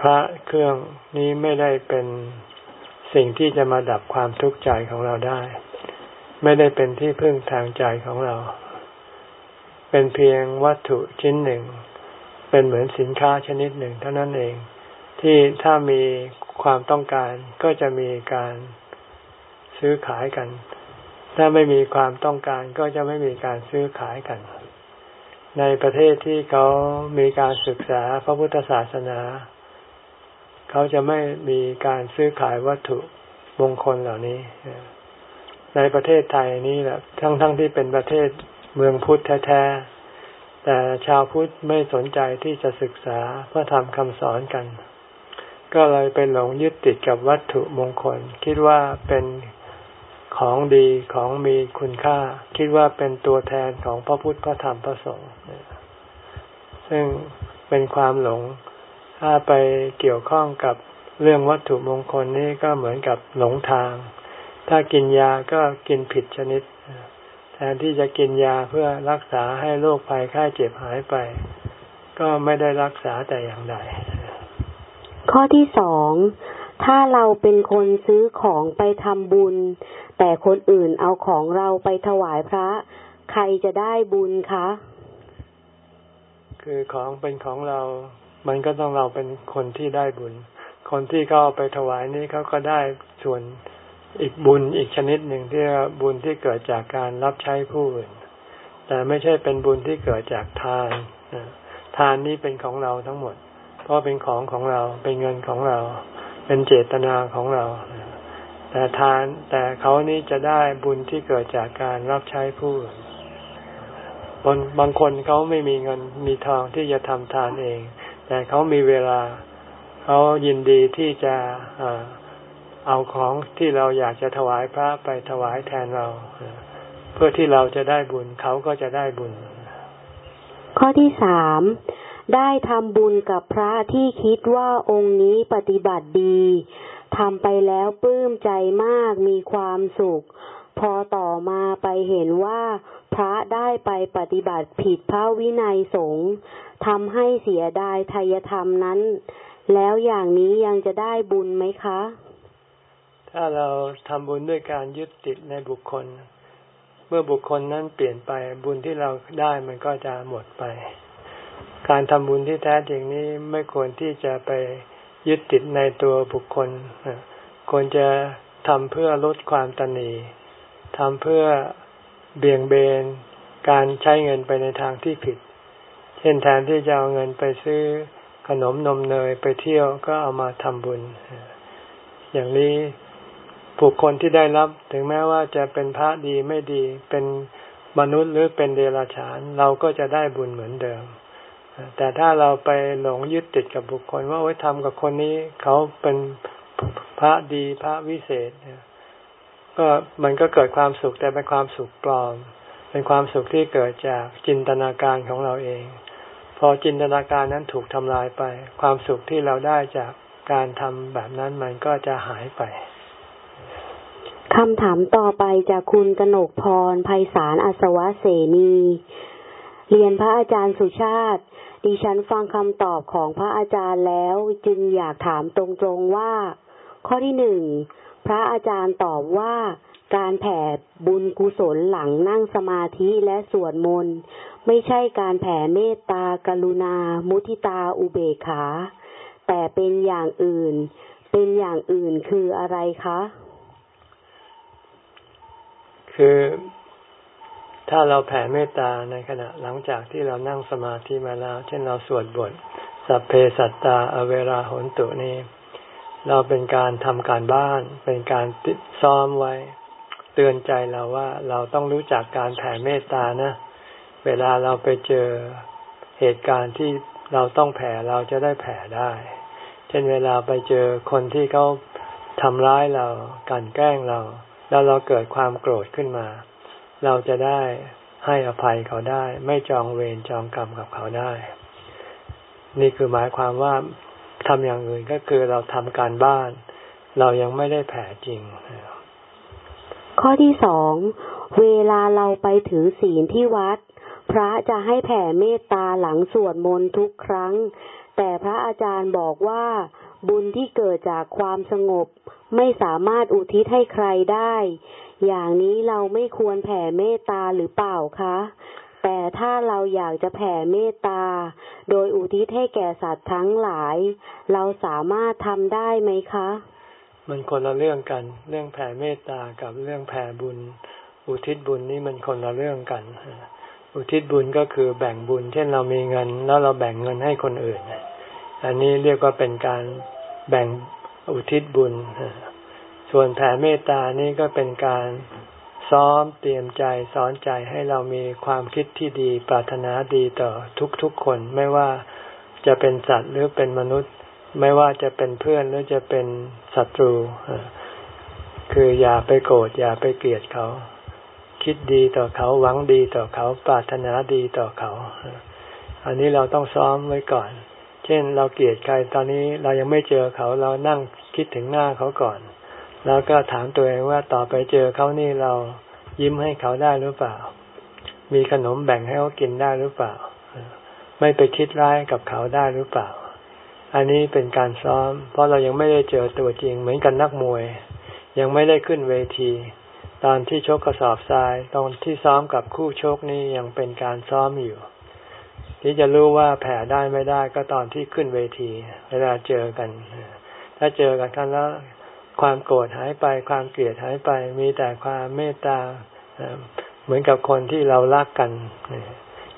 พระเครื่องนี้ไม่ได้เป็นสิ่งที่จะมาดับความทุกข์ใจของเราได้ ไม่ได้เป็นที่พึ่งทางใจของเรา เป็นเพียงวัตถุชิ้นหนึ่ง เป็นเหมือนสินค้าชนิดหนึ่งเท่านั้นเอง ที่ถ้ามีความต้องการก็จะมีการซื้อขายกัน ถ้าไม่มีความต้องการก็จะไม่มีการซื้อขายกัน ในประเทศที่เขามีการศึกษาพระพุทธศาสนา เขาจะไม่มีการซื้อขายวัตถุมงคลเหล่านี้ ในประเทศไทยนี้แหละทั้งๆทที่เป็นประเทศเมืองพุทธแท้ๆแต่ชาวพุทธไม่สนใจที่จะศึกษาเพื่อทำคำสอนกัน ก็เลยไปหลงยึดติดกับวัตถุมงคล คิดว่าเป็น ของดีของมีคุณค่า คิดว่าเป็นตัวแทนของพระพุทธพระธรรมพระสงฆ์ซึ่งเป็นความหลง ถ้าไปเกี่ยวข้องกับเรื่องวัตถุมงคลนี่ก็เหมือนกับหลงทาง ถ้ากินยาก็กินผิดชนิด แทนที่จะกินยาเพื่อรักษาให้โรคภัยไข้เจ็บหายไป ก็ไม่ได้รักษาแต่อย่างใดข้อที่สอง ถ้าเราเป็นคนซื้อของไปทำบุญ แต่คนอื่นเอาของเราไปถวายพระ ใครจะได้บุญคะ คือของเป็นของเรา มันก็ต้องเราเป็นคนที่ได้บุญ คนที่เขาเอาไปถวายนี้เขาก็ได้ส่วนอีกบุญอีกชนิดหนึ่งที่บุญที่เกิดจากการรับใช้ผู้อื่น แต่ไม่ใช่เป็นบุญที่เกิดจากทานทานนี้เป็นของเราทั้งหมด เพราะเป็นของของเราเป็นเงินของเรา เป็นเจตนาของเรา แต่ทานแต่เขานี้จะได้บุญที่เกิดจากการรับใช้ผู้คนบางบางคนเขาไม่มีเงินมีทองที่จะทำทานเอง แต่เขามีเวลาเขายินดีที่จะเอาของที่เราอยากจะถวายพระไปถวายแทนเรา เพื่อที่เราจะได้บุญเขาก็จะได้บุญ ข้อที่สาม ได้ทำบุญกับพระที่คิดว่าองค์นี้ปฏิบัติดีทำไปแล้วปลื้มใจมากมีความสุข พอต่อมาไปเห็นว่าพระได้ไปปฏิบัติผิดพระวินัยสงฆ์ทำให้เสียดายทายธรรมนั้น แล้วอย่างนี้ยังจะได้บุญไหมคะ ถ้าเราทำบุญด้วยการยึดติดในบุคคล เมื่อบุคคลนั้นเปลี่ยนไปบุญที่เราได้มันก็จะหมดไป การทำบุญที่แท้จริงนี้ไม่ควรที่จะไปยึดติดในตัวบุคคล ควรจะทำเพื่อลดความตนีทำเพื่อเบี่ยงเบนการใช้เงินไปในทางที่ผิด เช่นแทนที่จะเอาเงินไปซื้อขนมนมเนยไปเที่ยวก็เอามาทำบุญ อย่างนี้บุคคลที่ได้รับถึงแม้ว่าจะเป็นพระดีไม่ดีเป็นมนุษย์หรือเป็นเดรัจฉาน เราก็จะได้บุญเหมือนเดิม แต่ถ้าเราไปหลงยึดติดกับบุคคล ว่าไว้ทำกับคนนี้ เขาเป็นพระดีพระวิเศษก็มันก็เกิดความสุขแต่เป็นความสุขปลอม เป็นความสุขที่เกิดจากจินตนาการของเราเอง พอจินตนาการนั้นถูกทำลายไป ความสุขที่เราได้จากการทำแบบนั้นมันก็จะหายไปคำถามต่อไปจากคุณกนกพรภัยสารอสวะเสนี เรียนพระอาจารย์สุชาติ ดิฉันฟังคำตอบของพระอาจารย์แล้ว จึงอยากถามตรงๆว่า ข้อที่หนึ่งพระอาจารย์ตอบว่าการแผ่บุญกุศลหลังนั่งสมาธิและสวดมนต์ไม่ใช่การแผ่เมตตากรุณา มุทิตาอุเบกขา แต่เป็นอย่างอื่น เป็นอย่างอื่นคืออะไรคะ คือ ถ้าเราแผ่เมตตาในขณะหลังจากที่เรานั่งสมาธิมาแล้ว เช่นเราสวดบท สัพเพสัตตาอเวราหนตุนี้เราเป็นการทำการบ้าน เป็นการซ้อมไว้ เตือนใจเราว่าเราต้องรู้จักการแผ่เมตตานะ เวลาเราไปเจอเหตุการณ์ที่เราต้องแผ่เราจะได้แผ่ได้ เช่นเวลาไปเจอคนที่เขาทำร้ายเรา กันแกล้งเรา แล้วเราเกิดความโกรธขึ้นมา เราจะได้ให้อภัยเขาได้ ไม่จองเวรจองกรรมกับเขาได้ นี่คือหมายความว่าทำอย่างอื่นก็คือเราทำการบ้าน เรายังไม่ได้แผ่จริง ข้อที่สอง เวลาเราไปถือศีลที่วัด พระจะให้แผ่เมตตาหลังสวดมนต์ทุกครั้ง แต่พระอาจารย์บอกว่าบุญที่เกิดจากความสงบ ไม่สามารถอุทิศให้ใครได้ อย่างนี้เราไม่ควรแผ่เมตตาหรือเปล่าคะ แต่ถ้าเราอยากจะแผ่เมตตา โดยอุทิศให้แก่สัตว์ทั้งหลาย เราสามารถทำได้ไหมคะ มันคนละเรื่องกัน เรื่องแผ่เมตตากับเรื่องแผ่บุญ อุทิศบุญนี่มันคนละเรื่องกัน อุทิศบุญก็คือแบ่งบุญ เช่นเรามีเงิน แล้วเราแบ่งเงินให้คนอื่น อันนี้เรียกว่าเป็นการแบ่งอุทิศบุญ ส่วนแผ่เมตตานี่ก็เป็นการซ้อมเตรียมใจสอนใจให้เรามีความคิดที่ดีปรารถนาดีต่อทุกๆคนไม่ว่าจะเป็นสัตว์หรือเป็นมนุษย์ ไม่ว่าจะเป็นเพื่อนหรือจะเป็นศัตรู คืออย่าไปโกรธอย่าไปเกลียดเขา คิดดีต่อเขาหวังดีต่อเขาปรารถนาดีต่อเขา อันนี้เราต้องซ้อมไว้ก่อน เช่นเราเกลียดใครตอนนี้เรายังไม่เจอเขาเรานั่งคิดถึงหน้าเขาก่อน แล้วก็ถามตัวเองว่าต่อไปเจอเขานี่เรายิ้มให้เขาได้หรือเปล่า มีขนมแบ่งให้เขากินได้หรือเปล่า ไม่ไปคิดร้ายกับเขาได้หรือเปล่า อันนี้เป็นการซ้อม เพราะเรายังไม่ได้เจอตัวจริง เหมือนกันนักมวย ยังไม่ได้ขึ้นเวที ตอนที่ชกกระสอบทราย ตอนที่ซ้อมกับคู่ชกนี่ยังเป็นการซ้อมอยู่ ที่จะรู้ว่าแผ่ได้ไม่ได้ก็ตอนที่ขึ้นเวที เวลาเจอกัน ถ้าเจอกันกันแล้ว ความโกรธหายไปความเกลียดหายไป มีแต่ความเมตตาเหมือนกับคนที่เรารักกัน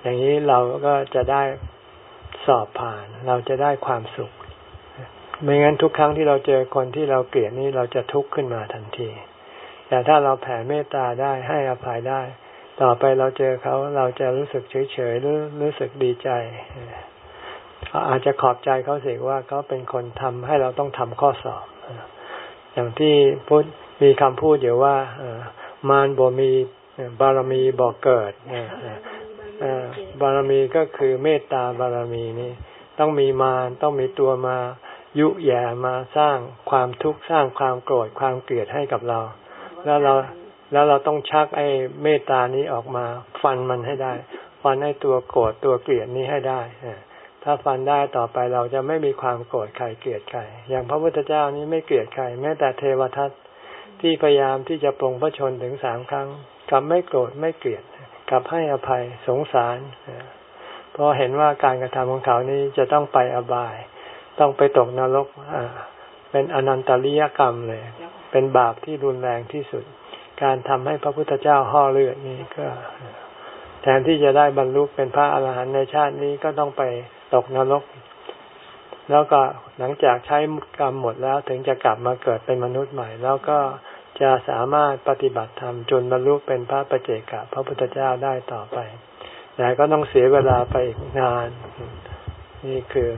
อย่างนี้เราก็จะได้สอบผ่าน เราจะได้ความสุข ไม่งั้นทุกครั้งที่เราเจอคนที่เราเกลียดนี่เราจะทุกข์ขึ้นมาทันที แต่ถ้าเราแผ่เมตตาได้ให้อภัยได้ ต่อไปเราเจอเขาเราจะรู้สึกเฉยๆหรือรู้สึกดีใจอาจจะขอบใจเขาเสิว่าเขาเป็นคนทำให้เราต้องทำข้อสอบ อย่างที่พุทธมีคำพูดอยู่ว่ามารบ่มีบารมีบ่เกิดบารมีก็คือเมตตาบารมีนี่ต้องมีมารต้องมีตัวมายุแย่มาสร้างความทุกข์สร้างความโกรธความเกลียดให้กับเรา แล้วเราแล้วเราต้องชักไอ้เมตตานี้ออกมา ฟันมันให้ได้ ฟันให้ตัวโกรธตัวเกลียดนี้ให้ได้ ถ้าฟันได้ต่อไปเราจะไม่มีความโกรธใครเกลียดใคร อย่างพระพุทธเจ้านี้ไม่เกลียดใครแม้แต่เทวทัตที่พยายามที่จะปรงพระชนถึงสามครั้งกลับไม่โกรธไม่เกลียดกลับให้อภัยสงสารเพราะเห็นว่าการกระทำของเขานี้จะต้องไปอบาย ต้องไปตกนรกเป็นอนันตริยกรรมเลย เป็นบาปที่รุนแรงที่สุด การทำให้พระพุทธเจ้าห่อเลือดนี้ก็ แทนที่จะได้บรรลุเป็นพระอรหันต์ในชาตินี้ก็ต้องไป ตกนรก แล้วก็หลังจากใช้กรรมหมดแล้วถึงจะกลับมาเกิดเป็นมนุษย์ใหม่ แล้วก็จะสามารถปฏิบัติธรรมจนบรรลุเป็นพระปเจกะพระพุทธเจ้าได้ต่อไป แต่ก็ต้องเสียเวลาไปอีกนาน นี่คือ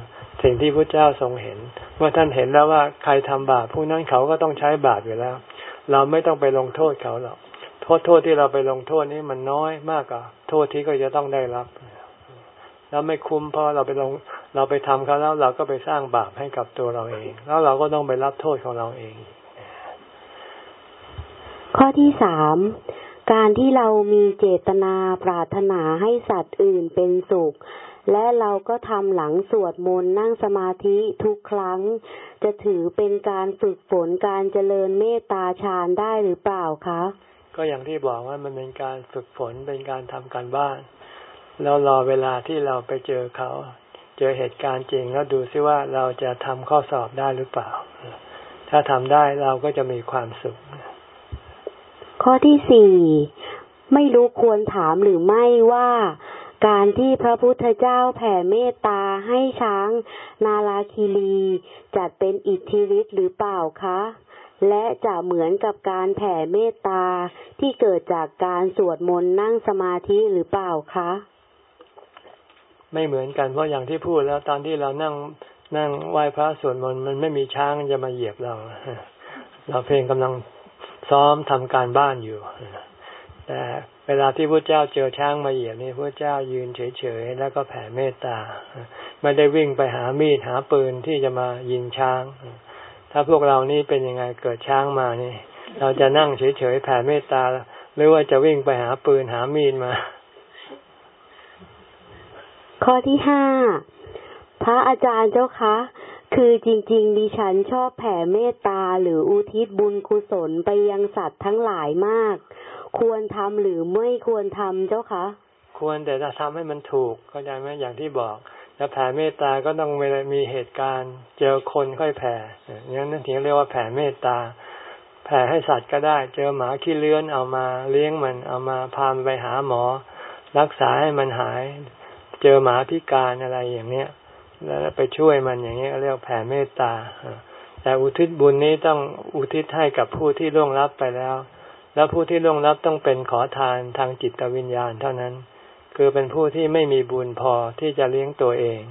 สิ่งที่พระเจ้าทรงเห็น เมื่อท่านเห็นแล้วว่าใครทำบาปผู้นั้นเขาก็ต้องใช้บาปอยู่แล้ว เราไม่ต้องไปลงโทษเขาหรอกโทษโทษที่เราไปลงโทษนี้มันน้อยมากกว่าโทษที่ก็จะต้องได้รับ แล้วไม่คุ้มเพราะเราไปลงเราไปทำเขาแล้วเราก็ไปสร้างบาปให้กับตัวเราเอง แล้วเราก็ต้องไปรับโทษของเราเอง ข้อที่สามการที่เรามีเจตนาปรารถนาให้สัตว์อื่นเป็นสุข และเราก็ทำหลังสวดมนต์นั่งสมาธิทุกครั้ง จะถือเป็นการฝึกฝนการเจริญเมตตาฌานได้หรือเปล่าคะ ก็อย่างที่บอกว่ามันเป็นการฝึกฝนเป็นการทำการบ้าน แล้วรอเวลาที่เราไปเจอเขา เจอเหตุการณ์จริงแล้วดูซิว่าเราจะทำข้อสอบได้หรือเปล่า ถ้าทำได้เราก็จะมีความสุข ข้อที่สี่ไม่รู้ควรถามหรือไม่ว่าการที่พระพุทธเจ้าแผ่เมตตาให้ช้างนาลาคีรีจัดเป็นอิทธิฤทธิ์หรือเปล่าคะ และจะเหมือนกับการแผ่เมตตาที่เกิดจากการสวดมนต์นั่งสมาธิหรือเปล่าคะ ไม่เหมือนกันเพราะอย่างที่พูดแล้วตอนที่เรานั่งนั่งไหว้พระสวดมนต์มันไม่มีช้างจะมาเหยียบเรา เราเพลงกำลังซ้อมทำการบ้านอยู่ แต่เวลาที่พระเจ้าเจอช้างมาเหยียบนี่พระเจ้ายืนเฉยๆแล้วก็แผ่เมตตา ไม่ได้วิ่งไปหามีดหาปืนที่จะมายิงช้าง ถ้าพวกเรานี่เป็นยังไงเกิดช้างมานี่ เราจะนั่งเฉยๆแผ่เมตตา หรือว่าจะวิ่งไปหาปืนหามีดมา ข้อที่ห้าพระอาจารย์เจ้าคะ คือจริงๆดิฉันชอบแผ่เมตตาหรืออุทิศบุญกุศลไปยังสัตว์ทั้งหลายมาก ควรทำหรือไม่ควรทำเจ้าคะ ควรแต่จะทำให้มันถูกเข้าใจไหมอย่างที่บอกจะแผ่เมตตาก็ต้องมีเหตุการณ์เจอคนค่อยแผ่อย่างนั้นถึงเรียกว่าแผ่เมตตา แผ่ให้สัตว์ก็ได้ เจอหมาขี้เลื้อนเอามาเลี้ยงมันเอามาพามไปหาหมอ รักษาให้มันหาย เจอหมาพิการอะไรอย่างเนี้ย แล้วไปช่วยมันอย่างนี้เรียกแผ่เมตตาแต่อุทิศบุญนี้ต้องอุทิศให้กับผู้ที่ล่วงลับไปแล้ว แล้วผู้ที่ล่วงลับต้องเป็นขอทานทางจิตวิญญาณเท่านั้น คือเป็นผู้ที่ไม่มีบุญพอที่จะเลี้ยงตัวเอง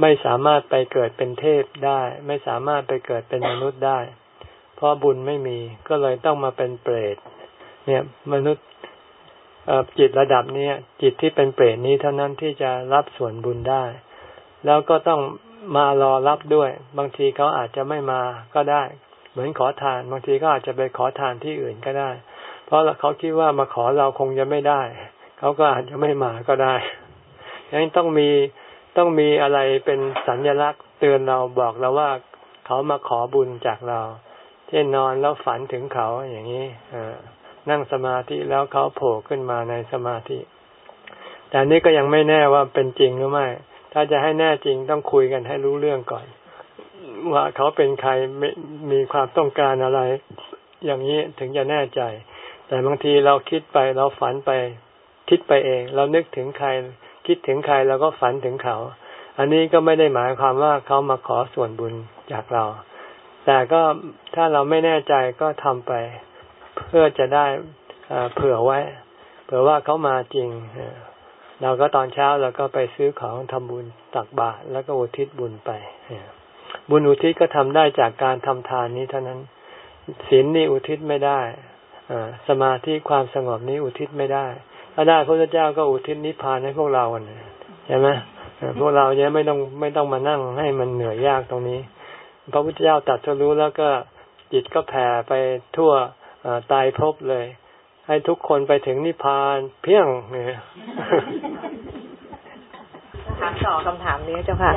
ไม่สามารถไปเกิดเป็นเทพได้ ไม่สามารถไปเกิดเป็นมนุษย์ได้ เพราะบุญไม่มีก็เลยต้องมาเป็นเปรต เนี่ยมนุษย์ จิตระดับนี้จิตที่เป็นเปรตนี้เท่านั้นที่จะรับส่วนบุญได้ แล้วก็ต้องมารอรับด้วย บางทีเขาอาจจะไม่มาก็ได้ เหมือนขอทาน บางทีก็อาจจะไปขอทานที่อื่นก็ได้ เพราะเขาคิดว่ามาขอเราคงจะไม่ได้ เขาก็อาจจะไม่มาก็ได้ดังต้องมีต้องมีอะไรเป็นสัญลักษณ์เตือนเราบอกเราว่าเขามาขอบุญจากเรา เช่นนอนแล้วฝันถึงเขาอย่างนี้อ นั่งสมาธิแล้วเขาโผล่ขึ้นมาในสมาธิ แต่นี้ก็ยังไม่แน่ว่าเป็นจริงหรือไม่ ถ้าจะให้แน่จริงต้องคุยกันให้รู้เรื่องก่อน ว่าเขาเป็นใครมีความต้องการอะไร อย่างนี้ถึงจะแน่ใจ แต่บางทีเราคิดไปเราฝันไป คิดไปเอง เรานึกถึงใคร คิดถึงใครเราก็ฝันถึงเขา อันนี้ก็ไม่ได้หมายความว่าเขามาขอส่วนบุญจากเรา แต่ก็ถ้าเราไม่แน่ใจก็ทำไป เพื่อจะได้เผื่อไว้ เผื่อว่าเขามาจริง เราก็ตอนเช้าเราก็ไปซื้อของทำบุญตักบาตรแล้วก็อุทิศบุญไปบุญอุทิศก็ทำได้จากการทำทานนี้เท่านั้นศีลนี่อุทิศไม่ได้สมาธิความสงบนี้อุทิศไม่ได้ถ้าได้พระเจ้าก็อุทิศนิพพานให้พวกเราใช่ไหมพวกเราเนี่ยไม่ต้องไม่ต้องมานั่งให้มันเหนื่อยยากตรงนี้ พระพุทธเจ้าตัดสรู้แล้วก็จิตก็แผ่ไปทั่ว ตายพบเลย ให้ทุกคนไปถึงนิพพานเพียงเนี่ย ต่อคำถามนี้เจ้าค่ะ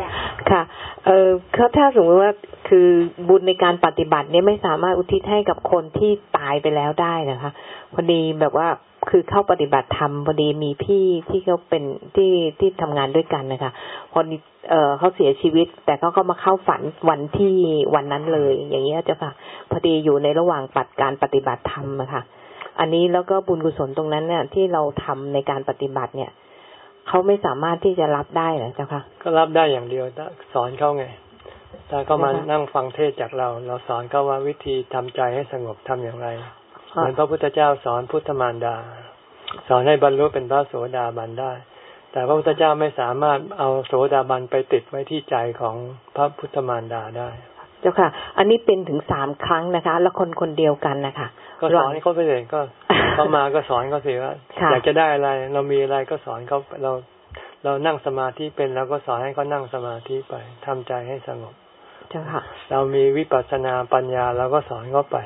ค่ะ เออเขาถ้าสมมติว่าคือบุญในการปฏิบัติเนี่ยไม่สามารถอุทิศให้กับคนที่ตายไปแล้วได้นะคะ พอดีแบบว่าคือเข้าปฏิบัติธรรมพอดีมีพี่ที่เขาเป็นที่ที่ทำงานด้วยกันนะคะพอดีเออเขาเสียชีวิต แต่เขาก็มาเข้าฝันวันที่วันนั้นเลย อย่างเงี้ยเจ้าค่ะ พอดีอยู่ในระหว่างปัดการปฏิบัติธรรมนะคะอันนี้แล้วก็บุญกุศลตรงนั้นเนี่ยที่เราทำในการปฏิบัติเนี่ย เขาไม่สามารถที่จะรับได้หรอเจ้าค่ะก็รับได้อย่างเดียวสอนเขาไงถ้าเขามานั่งฟังเทศจากเรา เราสอนเขาว่าวิธีทำใจให้สงบทำอย่างไรเหมือนพระพุทธเจ้าสอนพุทธมารดา สอนให้บรรลุเป็นพระโสดาบันได้ แต่พระพุทธเจ้าไม่สามารถเอาโสดาบันไปติดไว้ที่ใจของพระพุทธมารดาได้ เจ้าค่ะ อันนี้เป็นถึงสามครั้งนะคะ แล้วคนคนเดียวกันนะคะก็สอนให้เขาไปเลยก็ เขามาก็สอนเขาสิว่าอยากจะได้อะไร เรามีอะไรก็สอนเขาเราเรานั่งสมาธิเป็นเราก็สอนให้เขานั่งสมาธิไปทำใจให้สงบเจ้าค่ะเรามีวิปัสสนาปัญญาเราก็สอนเขาไป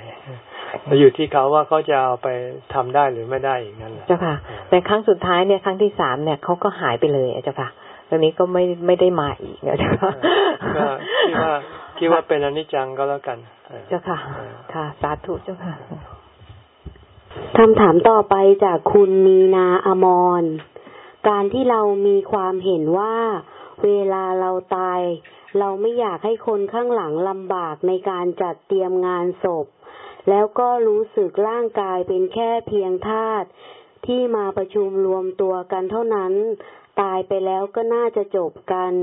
เราอยู่ที่เขาว่าเขาจะเอาไปทำได้หรือไม่ได้อีกนั่นแหละเจ้าค่ะ แต่ครั้งสุดท้ายเนี่ยครั้งที่สามเนี่ยเขาก็หายไปเลยเจ้าค่ะตรงนี้ก็ไม่ไม่ได้มาอีกเจ้าค่ะก็คิดว่าคิดว่าเป็นอนิจจังก็แล้วกัน เจ้าค่ะ ค่ะ สาธุเจ้าค่ะ คำถามต่อไปจากคุณมีนาอมร การที่เรามีความเห็นว่า เวลาเราตาย เราไม่อยากให้คนข้างหลังลำบากในการจัดเตรียมงานศพ แล้วก็รู้สึกร่างกายเป็นแค่เพียงธาตุที่มาประชุมรวมตัวกันเท่านั้น ตายไปแล้วก็น่าจะจบกัน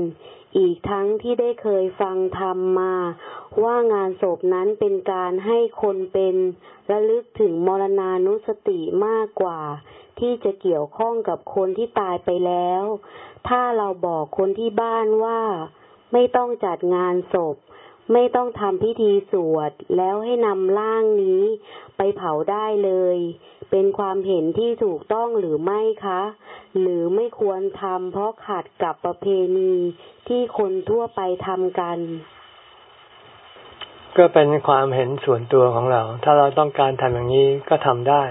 อีกทั้งที่ได้เคยฟังธรรมมา ว่างานศพนั้นเป็นการให้คนเป็นระลึกถึงมรณานุสติมากกว่า ที่จะเกี่ยวข้องกับคนที่ตายไปแล้ว ถ้าเราบอกคนที่บ้านว่า ไม่ต้องจัดงานศพ ไม่ต้องทำพิธีสวด แล้วให้นำร่างนี้ไปเผาได้เลย เป็นความเห็นที่ถูกต้องหรือไม่คะ หรือไม่ควรทำเพราะขัดกับประเพณีที่คนทั่วไปทำกัน ก็เป็นความเห็นส่วนตัวของเรา ถ้าเราต้องการทำอย่างนี้ก็ทำได้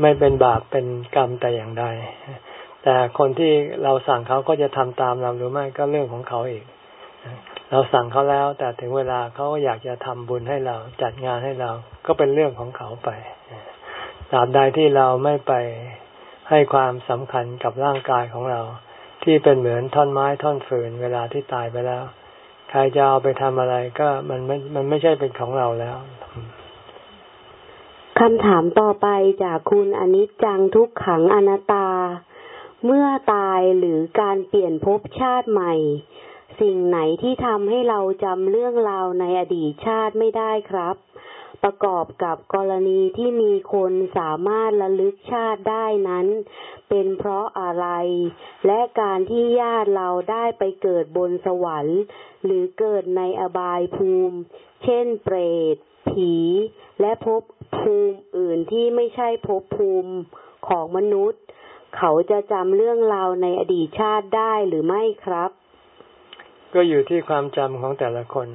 ไม่เป็นบาปเป็นกรรมแต่อย่างใดแต่คนที่เราสั่งเขาก็จะทำตามเราหรือไม่ก็เรื่องของเขาเองเราสั่งเขาแล้ว แต่ถึงเวลาเขาอยากจะทำบุญให้เราจัดงานให้เรา ก็เป็นเรื่องของเขาไป ตราบใดที่เราไม่ไปให้ความสำคัญกับร่างกายของเรา ที่เป็นเหมือนท่อนไม้ท่อนฟืนเวลาที่ตายไปแล้ว ใครจะเอาไปทำอะไรก็มันไม่มันไม่ใช่เป็นของเราแล้วคำถามต่อไปจากคุณอนิจจังทุกขังอนัตตา เมื่อตายหรือการเปลี่ยนภพชาติใหม่ สิ่งไหนที่ทำให้เราจำเรื่องราวในอดีตชาติไม่ได้ครับ ประกอบกับกรณีที่มีคนสามารถระลึกชาติได้นั้น เป็นเพราะอะไร และการที่ญาติเราได้ไปเกิดบนสวรรค์ หรือเกิดในอบายภูมิ เช่นเปรต ผี และภพภูมิอื่นที่ไม่ใช่ภพภูมิของมนุษย์ เขาจะจำเรื่องราวในอดีตชาติได้หรือไม่ครับ ก็อยู่ที่ความจำของแต่ละคน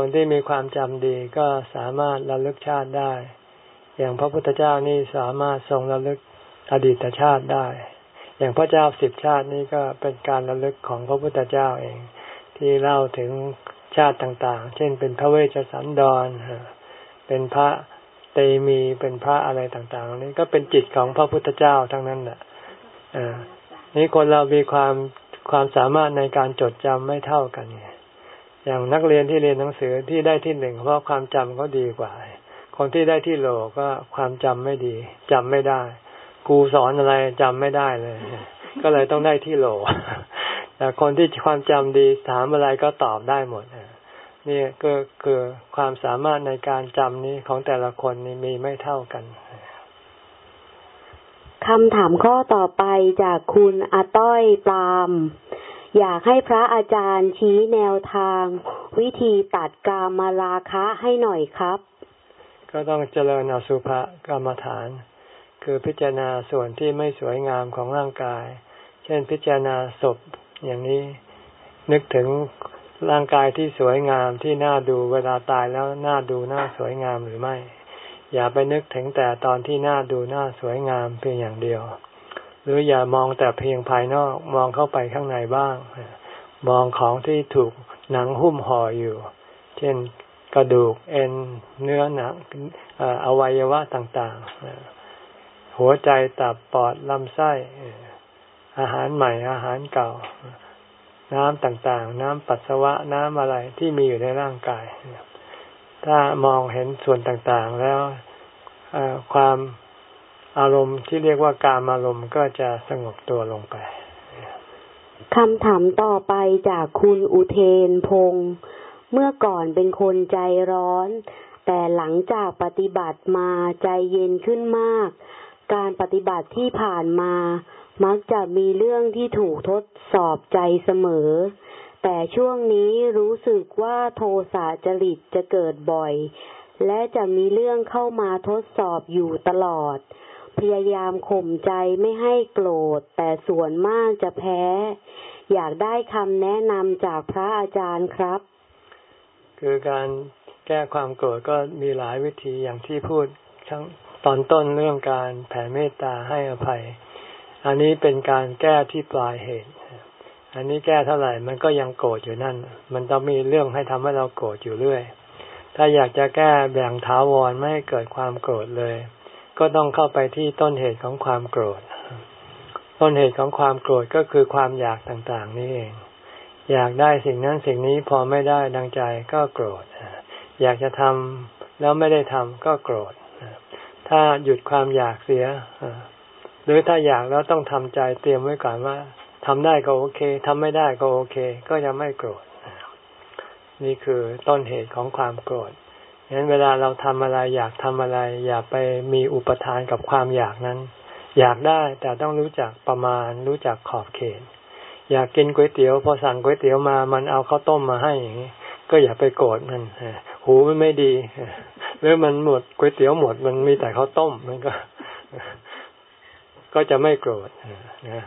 คนที่มีความจำดีก็สามารถระลึกชาติได้ อย่างพระพุทธเจ้านี่สามารถทรงระลึกอดีตชาติได้ อย่างพระเจ้าสิบชาตินี่ก็เป็นการระลึกของพระพุทธเจ้าเอง ที่เล่าถึงชาติต่างๆ เช่น เป็นพระเวชสันดร เป็นพระเตมีเป็นพระอะไรต่างๆ นี่ก็เป็นจิตของพระพุทธเจ้าทั้งนั้นแหละอ่านี่คนเรามีความความสามารถในการจดจำไม่เท่ากันไง อย่างนักเรียนที่เรียนหนังสือที่ได้ที่หนึ่งเพราะความจำเขาดีกว่า คนที่ได้ที่โหลก็ความจำไม่ดีจำไม่ได้ครูสอนอะไรจำไม่ได้เลย ก็เลยต้องได้ที่โหลแต่คนที่ความจำดีถามอะไรก็ตอบได้หมดนี่ก็คือความสามารถในการจำนี้ของแต่ละคนนี่มีไม่เท่ากันคำถามข้อต่อไปจากคุณอาต้อยปาม อยากให้พระอาจารย์ชี้แนวทาง วิธีตัดกามาราคะให้หน่อยครับ ก็ต้องเจริญอสุภกรรมฐาน คือพิจารณาส่วนที่ไม่สวยงามของร่างกาย เช่นพิจารณาศพอย่างนี้นึกถึงร่างกายที่สวยงามที่น่าดูเวลาตายแล้วน่าดูน่าสวยงามหรือไม่ อย่าไปนึกถึงแต่ตอนที่น่าดูน่าสวยงามเพียงอย่างเดียว รืออย่ามองแต่เพียงภายนอกมองเข้าไปข้างในบ้าง มองของที่ถูกหนังหุ้มห่ออยู่ เช่นกระดูกเอ็นเนื้อหนังอวัยวะต่างๆ หัวใจตับปอดลำไส้ อาหารใหม่อาหารเก่า น้ำต่างๆ น้ำปัสสาวะน้ำอะไรที่มีอยู่ในร่างกาย ถ้ามองเห็นส่วนต่างๆแล้วความ อารมณ์ที่เรียกว่าการอารมณ์ก็จะสงบตัวลงไปคำถามต่อไปจากคุณอุเทนพงศ์เมื่อก่อนเป็นคนใจร้อน แต่หลังจากปฏิบัติมาใจเย็นขึ้นมาก การปฏิบัติที่ผ่านมา มักจะมีเรื่องที่ถูกทดสอบใจเสมอ แต่ช่วงนี้รู้สึกว่าโทสะจริตจะเกิดบ่อย และจะมีเรื่องเข้ามาทดสอบอยู่ตลอด พยายามข่มใจไม่ให้โกรธ แต่ส่วนมากจะแพ้ อยากได้คำแนะนำจากพระอาจารย์ครับ คือการแก้ความโกรธก็มีหลายวิธีอย่างที่พูดทั้งตอนต้นเรื่องการแผ่เมตตาให้อภัย อันนี้เป็นการแก้ที่ปลายเหตุ อันนี้แก้เท่าไหร่มันก็ยังโกรธอยู่นั่น มันต้องมีเรื่องให้ทำให้เราโกรธอยู่เรื่อย ถ้าอยากจะแก้แบ่งถาวรไม่ให้เกิดความโกรธเลย ก็ต้องเข้าไปที่ต้นเหตุของความโกรธ ต้นเหตุของความโกรธก็คือความอยากต่างๆ นี่เอง อยากได้สิ่งนั้นสิ่งนี้พอไม่ได้ดังใจก็โกรธ อยากจะทำแล้วไม่ได้ทำก็โกรธ ถ้าหยุดความอยากเสีย หรือถ้าอยากแล้วต้องทำใจเตรียมไว้ก่อนว่าทำได้ก็โอเคทำไม่ได้ก็โอเค ก็จะไม่โกรธ นี่คือต้นเหตุของความโกรธ ฉะนั้นเวลาเราทำอะไรอยากทำอะไร อย่าไปมีอุปทานกับความอยากนั้น อยากได้แต่ต้องรู้จักประมาณ รู้จักขอบเขต อยากกินก๋วยเตี๋ยวพอสั่งก๋วยเตี๋ยวมา มันเอาข้าวต้มมาให้อย่างนี้ก็อย่าไปโกรธมันหูมันไม่ดีหรือมันหมดก๋วยเตี๋ยวหมดมันมีแต่ข้าวต้มมันก็ ก็จะไม่โกรธนะ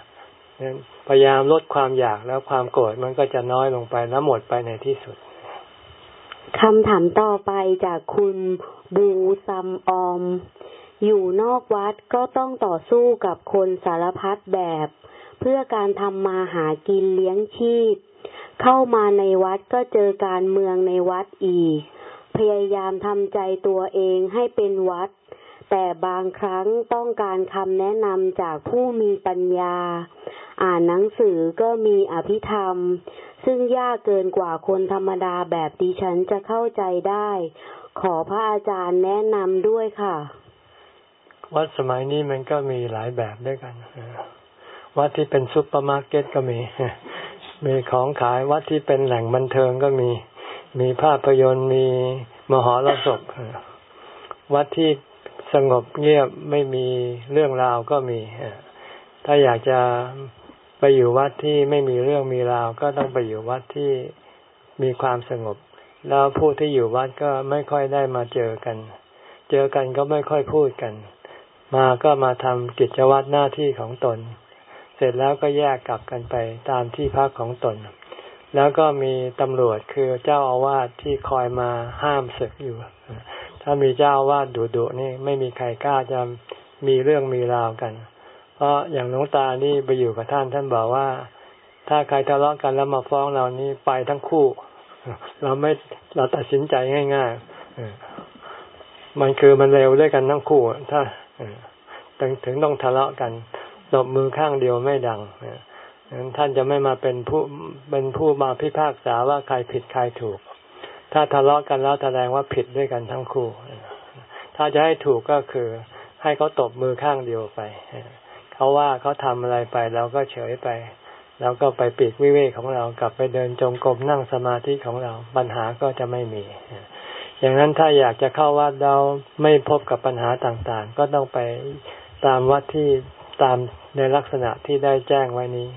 พยายามลดความอยากแล้วความโกรธมันก็จะน้อยลงไปแล้วหมดไปในที่สุด คำถามต่อไปจากคุณบูซัมออม อยู่นอกวัดก็ต้องต่อสู้กับคนสารพัดแบบ เพื่อการทำมาหากินเลี้ยงชีพ เข้ามาในวัดก็เจอการเมืองในวัดอีก พยายามทำใจตัวเองให้เป็นวัด แต่บางครั้งต้องการคำแนะนำจากผู้มีปัญญา อ่านหนังสือก็มีอภิธรรม ซึ่งยากเกินกว่าคนธรรมดาแบบดิฉันจะเข้าใจได้ ขอพระอาจารย์แนะนำด้วยค่ะ วัดสมัยนี้มันก็มีหลายแบบด้วยกันวัดที่เป็นซุปเปอร์มาร์เก็ตก็มี มีของขายวัดที่เป็นแหล่งบันเทิงก็มี มีภาพยนตร์มีมหรสพวัดที่ สงบเงียบไม่มีเรื่องราวก็มี ถ้าอยากจะไปอยู่วัดที่ไม่มีเรื่องมีราว ก็ต้องไปอยู่วัดที่มีความสงบ แล้วผู้ที่อยู่วัดก็ไม่ค่อยได้มาเจอกัน เจอกันก็ไม่ค่อยพูดกัน มาก็มาทำกิจวัตรหน้าที่ของตน เสร็จแล้วก็แยกกลับกันไปตามที่พักของตน แล้วก็มีตำรวจคือเจ้าอาวาสที่คอยมาห้ามศึกอยู่ ถ้ามีเจ้าวาสดุดุนี่ไม่มีใครกล้าจะมีเรื่องมีราวกัน เพราะอย่างน้องตานี่ไปอยู่กับท่านท่านบอกว่า ถ้าใครทะเลาะกันแล้วมาฟ้องเรานี่ไปทั้งคู่ เราไม่เราตัดสินใจง่ายๆมันคือมันเร็วด้วยกันทั้งคู่ถ้าถึงต้องทะเลาะกันตบมือข้างเดียวไม่ดังท่านจะไม่มาเป็นผู้เป็นผู้มาพิพากษาว่าใครผิดใครถูก ถ้าทะเลาะกันแล้วแสดงว่าผิดด้วยกันทั้งคู่ ถ้าจะให้ถูกก็คือให้เขาตบมือข้างเดียวไป เขาว่าเขาทำอะไรไปเราก็เฉยไป แล้วก็ไปปีกวิเวกของเรากลับไปเดินจงกรมนั่งสมาธิของเรา ปัญหาก็จะไม่มี อย่างนั้นถ้าอยากจะเข้าวัดเราไม่พบกับปัญหาต่างๆ ก็ต้องไปตามวัดที่ตามในลักษณะที่ได้แจ้งไว้นี้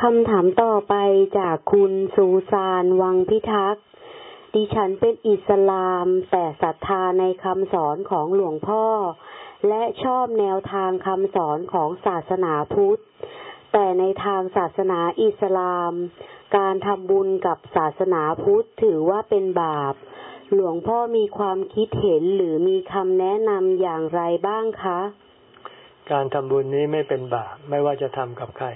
คำถามต่อไปจากคุณสุซานวังพิทักษ์ ดิฉันเป็นอิสลามแต่ศรัทธาในคำสอนของหลวงพ่อ และชอบแนวทางคำสอนของศาสนาพุทธ แต่ในทางศาสนาอิสลาม การทำบุญกับศาสนาพุทธถือว่าเป็นบาป หลวงพ่อมีความคิดเห็นหรือมีคำแนะนำอย่างไรบ้างคะ การทำบุญนี้ไม่เป็นบาปไม่ว่าจะทำกับใคร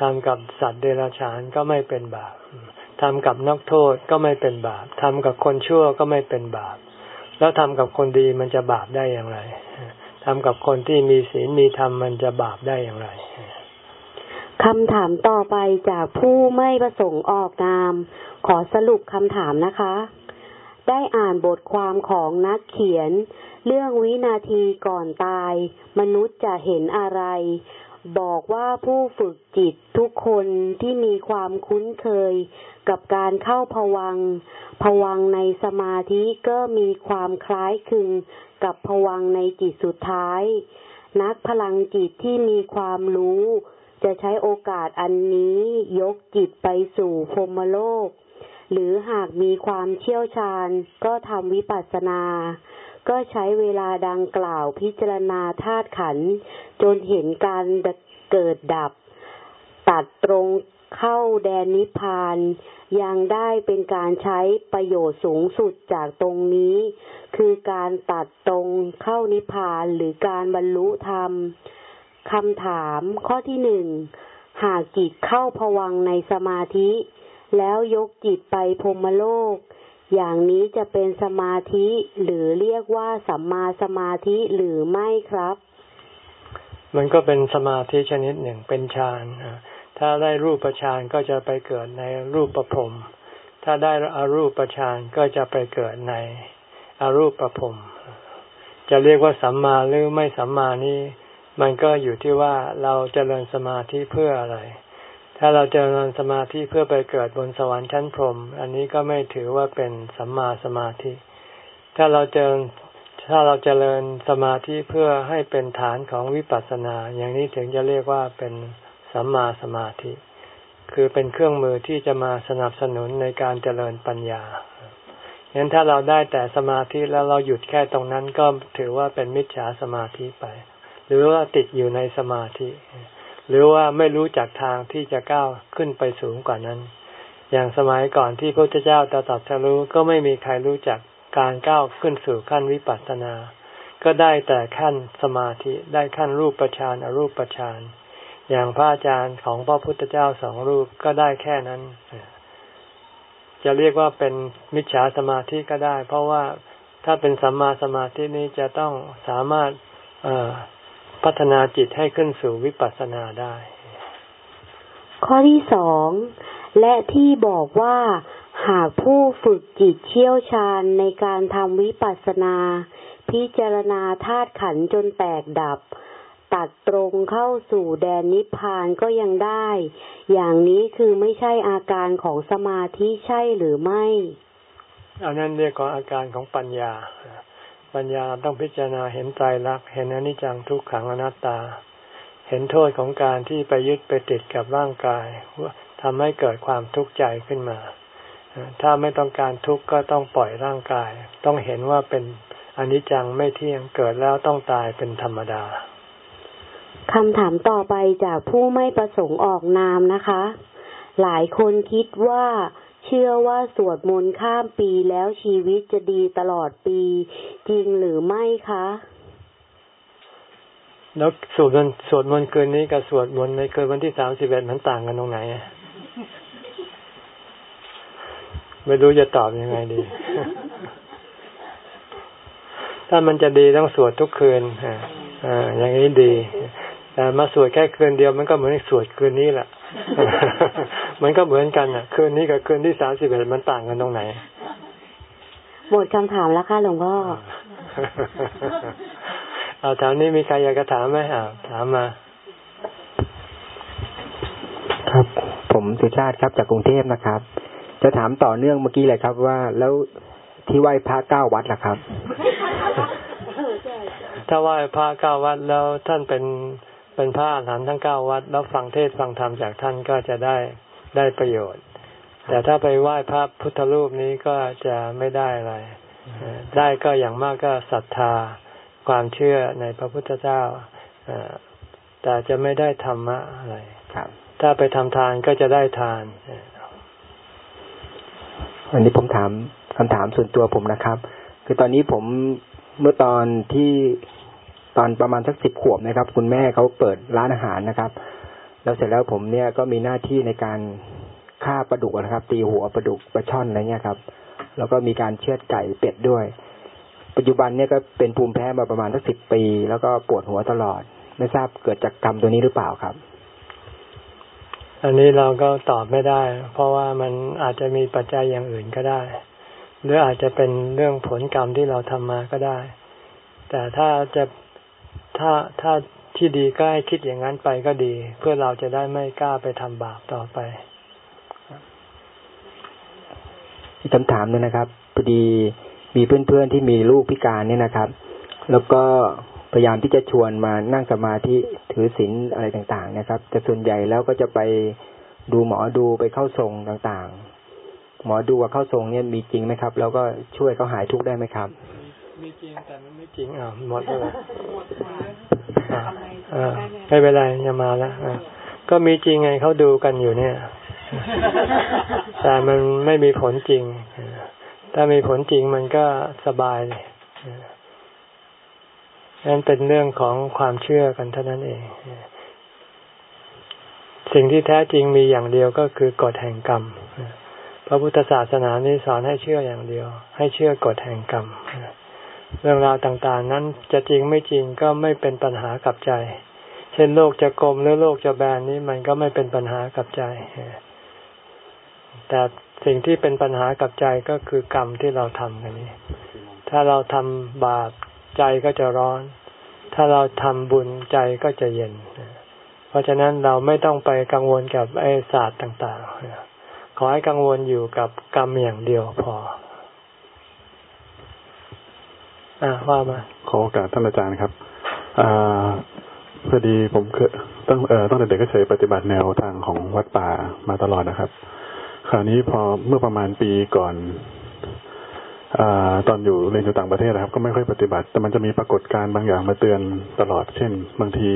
ทำกับสัตว์เดรัจฉานก็ไม่เป็นบาปทำกับนักโทษก็ไม่เป็นบาปทำกับคนชั่วก็ไม่เป็นบาป แล้วทำกับคนดีมันจะบาปได้อย่างไรทำกับคนที่มีศีลมีธรรมมันจะบาปได้อย่างไรคำถามต่อไปจากผู้ไม่ประสงค์ออกนาม ขอสรุปคำถามนะคะ ได้อ่านบทความของนักเขียน เรื่องวินาทีก่อนตาย มนุษย์จะเห็นอะไร บอกว่าผู้ฝึกจิตทุกคนที่มีความคุ้นเคยกับการเข้าผวังผวังในสมาธิก็มีความคล้ายคลึงกับผวังในจิตสุดท้าย นักพลังจิตที่มีความรู้ จะใช้โอกาสอันนี้ยกจิตไปสู่พรมโลก หรือหากมีความเชี่ยวชาญก็ทำวิปัสสนา ก็ใช้เวลาดังกล่าวพิจารณาธาตุขัน จนเห็นการเกิดดับ ตัดตรงเข้าแดนนิพพาน ยังได้เป็นการใช้ประโยชน์สูงสุดจากตรงนี้ คือการตัดตรงเข้านิพพานหรือการบรรลุธรรมคำถามข้อที่หนึ่งหากจิตเข้าผวังในสมาธิ แล้วยกจิตไปพรมโลก อย่างนี้จะเป็นสมาธิหรือเรียกว่าสัมมาสมาธิหรือไม่ครับ มันก็เป็นสมาธิชนิดหนึ่งเป็นฌานถ้าได้รูปฌานก็จะไปเกิดในรูปประพรมถ้าได้อารูปฌานก็จะไปเกิดในอรูปประพรมจะเรียกว่าสัมมาหรือไม่สัมมานี่มันก็อยู่ที่ว่าเราจเจริญสมาธิเพื่ออะไร ถ้าเราเจริญสมาธิเพื่อไปเกิดบนสวรรค์ชั้นพรหมอันนี้ก็ไม่ถือว่าเป็นสัมมาสมาธิ ถ้าเราเจริญถ้าเราเจริญสมาธิเพื่อให้เป็นฐานของวิปัสสนา อย่างนี้ถึงจะเรียกว่าเป็นสัมมาสมาธิ คือเป็นเครื่องมือที่จะมาสนับสนุนในการเจริญปัญญางั้นถ้าเราได้แต่สมาธิแล้วเราหยุดแค่ตรงนั้นก็ถือว่าเป็นมิจฉาสมาธิไป หรือว่าติดอยู่ในสมาธิ หรือว่าไม่รู้จักทางที่จะก้าวขึ้นไปสูงกว่านั้น อย่างสมัยก่อนที่พระพุทธเจ้าตรัสรู้ก็ไม่มีใครรู้จักการก้าวขึ้นสู่ขั้นวิปัสสนา ก็ได้แต่ขั้นสมาธิได้ขั้นรูปปฌานอรูปปฌานอย่างพระอาจารย์ของพระพุทธเจ้าสองรูปก็ได้แค่นั้น จะเรียกว่าเป็นมิจฉาสมาธิก็ได้ เพราะว่าถ้าเป็นสัมมาสมาธินี้จะต้องสามารถ พัฒนาจิตให้ขึ้นสู่วิปัสสนาได้ ข้อที่สองและที่บอกว่าหากผู้ฝึกจิตเชี่ยวชาญในการทำวิปัสสนา พิจารณาธาตุขันจนแตกดับ ตัดตรงเข้าสู่แดนนิพพานก็ยังได้ อย่างนี้คือไม่ใช่อาการของสมาธิใช่หรือไม่อันนั้นเรียกว่าอาการของปัญญา ปัญญาต้องพิจารณาเห็นใจรักเห็นอนิจจังทุกขังอนัตตา เห็นโทษของการที่ไปยึดไปติดกับร่างกายทำให้เกิดความทุกข์ใจขึ้นมา ถ้าไม่ต้องการทุกข์ก็ต้องปล่อยร่างกาย ต้องเห็นว่าเป็นอนิจจังไม่เที่ยงเกิดแล้วต้องตายเป็นธรรมดาคำถามต่อไปจากผู้ไม่ประสงค์ออกนามนะคะ หลายคนคิดว่า เชื่อว่าสวดมนต์ข้ามปีแล้วชีวิตจะดีตลอดปี จริงหรือไม่คะ แล้วสวดมนต์สวดมนต์คืนนี้กับสวดมนต์ในคืนวันที่สามสิบเอ็ดมันต่างกันตรงไหนไม่รู้จะตอบยังไงดี ถ้ามันจะดีต้องสวดทุกคืนอ่าอย่างนี้ดี แต่มาสวดแค่คืนเดียวมันก็เหมือนสวดคืนนี้แหละ มันก็เหมือนกันอะ คืนนี้กับคืนที่สามสิบเอ็ดมันต่างกันตรงไหนหมดคำถามแล้วค่ะหลวงพ่อเอาถามนี้มีใครอยากจะถามไหมอ่าถามมา ครับ ผมสุชาติครับจากกรุงเทพนะครับ จะถามต่อเนื่องเมื่อกี้เลยครับว่าแล้วที่ไหว้พระเก้าวัดล่ะครับ ถ้าไหว้พระเก้าวัดแล้วท่านเป็นเป็นพระอรหันต์ทั้งเก้าวัด แล้วฟังเทศฟังธรรมจากท่านก็จะได้ ได้ประโยชน์ แต่ถ้าไปไหว้พระพุทธรูปนี้ก็จะไม่ได้อะไร ได้ก็อย่างมากก็ศรัทธาความเชื่อในพระพุทธเจ้าแต่จะไม่ได้ธรรมะอะไรถ้าไปทำทานก็จะได้ทานวันนี้ผมถามคำถามส่วนตัวผมนะครับ คือตอนนี้ผมเมื่อตอนที่ตอนประมาณสักสิบขวบนะครับ คุณแม่เขาเปิดร้านอาหารนะครับ แล้วเสร็จแล้วผมเนี่ยก็มีหน้าที่ในการฆ่าปลาดุกนะครับ ตีหัวปลาดุกปลาช่อนอะไรเงี้ยครับ แล้วก็มีการเชือดไก่เป็ดด้วย ปัจจุบันเนี่ยก็เป็นภูมิแพ้มาประมาณสักสิบปี แล้วก็ปวดหัวตลอด ไม่ทราบเกิดจากกรรมตัวนี้หรือเปล่าครับ อันนี้เราก็ตอบไม่ได้ เพราะว่ามันอาจจะมีปัจจัยอย่างอื่นก็ได้ หรืออาจจะเป็นเรื่องผลกรรมที่เราทำมาก็ได้ แต่ถ้าจะถ้าถ้า ที่ดีก็ให้คิดอย่างนั้นไปก็ดี เพื่อเราจะได้ไม่กล้าไปทำบาปต่อไปคำถามนึงนะครับพอดีมีเพื่อนๆที่มีลูกพิการเนี่ยนะครับ แล้วก็พยายามที่จะชวนมานั่งสมาธิถือศีลอะไรต่างๆ นะครับ แต่ส่วนใหญ่แล้วก็จะไปดูหมอดูไปเข้าทรงต่างๆ หมอดูกับเข้าทรงเนี่ยมีจริงไหมครับ แล้วก็ช่วยเขาหายทุกข์ได้ไหมครับ มีจริงแต่มันไม่จริงอ่าหมดเลยอ่า ไม่เป็นไรอย่ามาแล้วก็มีจริงไงเขาดูกันอยู่เนี่ย แต่มันไม่มีผลจริง ถ้ามีผลจริงมันก็สบายเลยนั่นเป็นเรื่องของความเชื่อกันเท่านั้นเอง สิ่งที่แท้จริงมีอย่างเดียวก็คือกฎแห่งกรรม พระพุทธศาสนานี้สอนให้เชื่ออย่างเดียว ให้เชื่อกฎแห่งกรรม เรื่องราวต่างๆ นั้นจะจริงไม่จริงก็ไม่เป็นปัญหากับใจ เช่นโลกจะกลมหรือโลกจะแบนนี้มันก็ไม่เป็นปัญหากับใจ แต่สิ่งที่เป็นปัญหากับใจก็คือกรรมที่เราทำกันนี้ ถ้าเราทำบาปใจก็จะร้อน ถ้าเราทำบุญใจก็จะเย็น เพราะฉะนั้นเราไม่ต้องไปกังวลกับไอ้ศาสตร์ต่าง ๆ ขอให้กังวลอยู่กับกรรมอย่างเดียวพอ อ่าว่ามาขอโอกาสท่านอาจารย์ครับอ่าพอดีผมเคยตั้งเอ่อตั้งแต่เด็กก็เคยปฏิบัติแนวทางของวัดป่ามาตลอดนะครับ คราวนี้พอเมื่อประมาณปีก่อนอตอนอยู่เรียนอยู่ต่างประเทศนะครับ ก็ไม่ค่อยปฏิบัติ แต่มันจะมีปรากฏการณ์บางอย่างมาเตือนตลอด เช่น บางที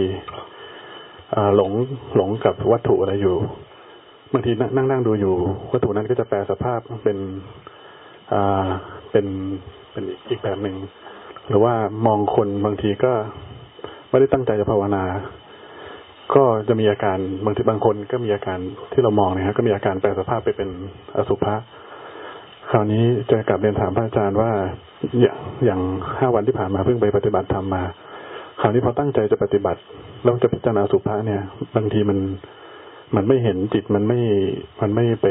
หลงหลงกับวัตถุอะไรอยู่ บางทีนั่งนั่งดูอยู่ วัตถุนั้นก็จะแปลสภาพเป็นอ่าเป็นเป็นอีกแบบหนึ่ง หรือว่ามองคนบางทีก็ไม่ได้ตั้งใจจะภาวนา ก็จะมีอาการบางทีบางคนก็มีอาการที่เรามองนะครับก็มีอาการแปลสภาพไปเป็นอสุภะคราวนี้จะกลับเรียนถามพระอาจารย์ว่าอย่างอย่างห้าวันที่ผ่านมาเพิ่งไปปฏิบัติธรรมมา คราวนี้พอตั้งใจจะปฏิบัติแล้วจะพิจารณาสุภาเนี่ย บางทีมันมันไม่เห็นจิตมันไม่มันไม่ไป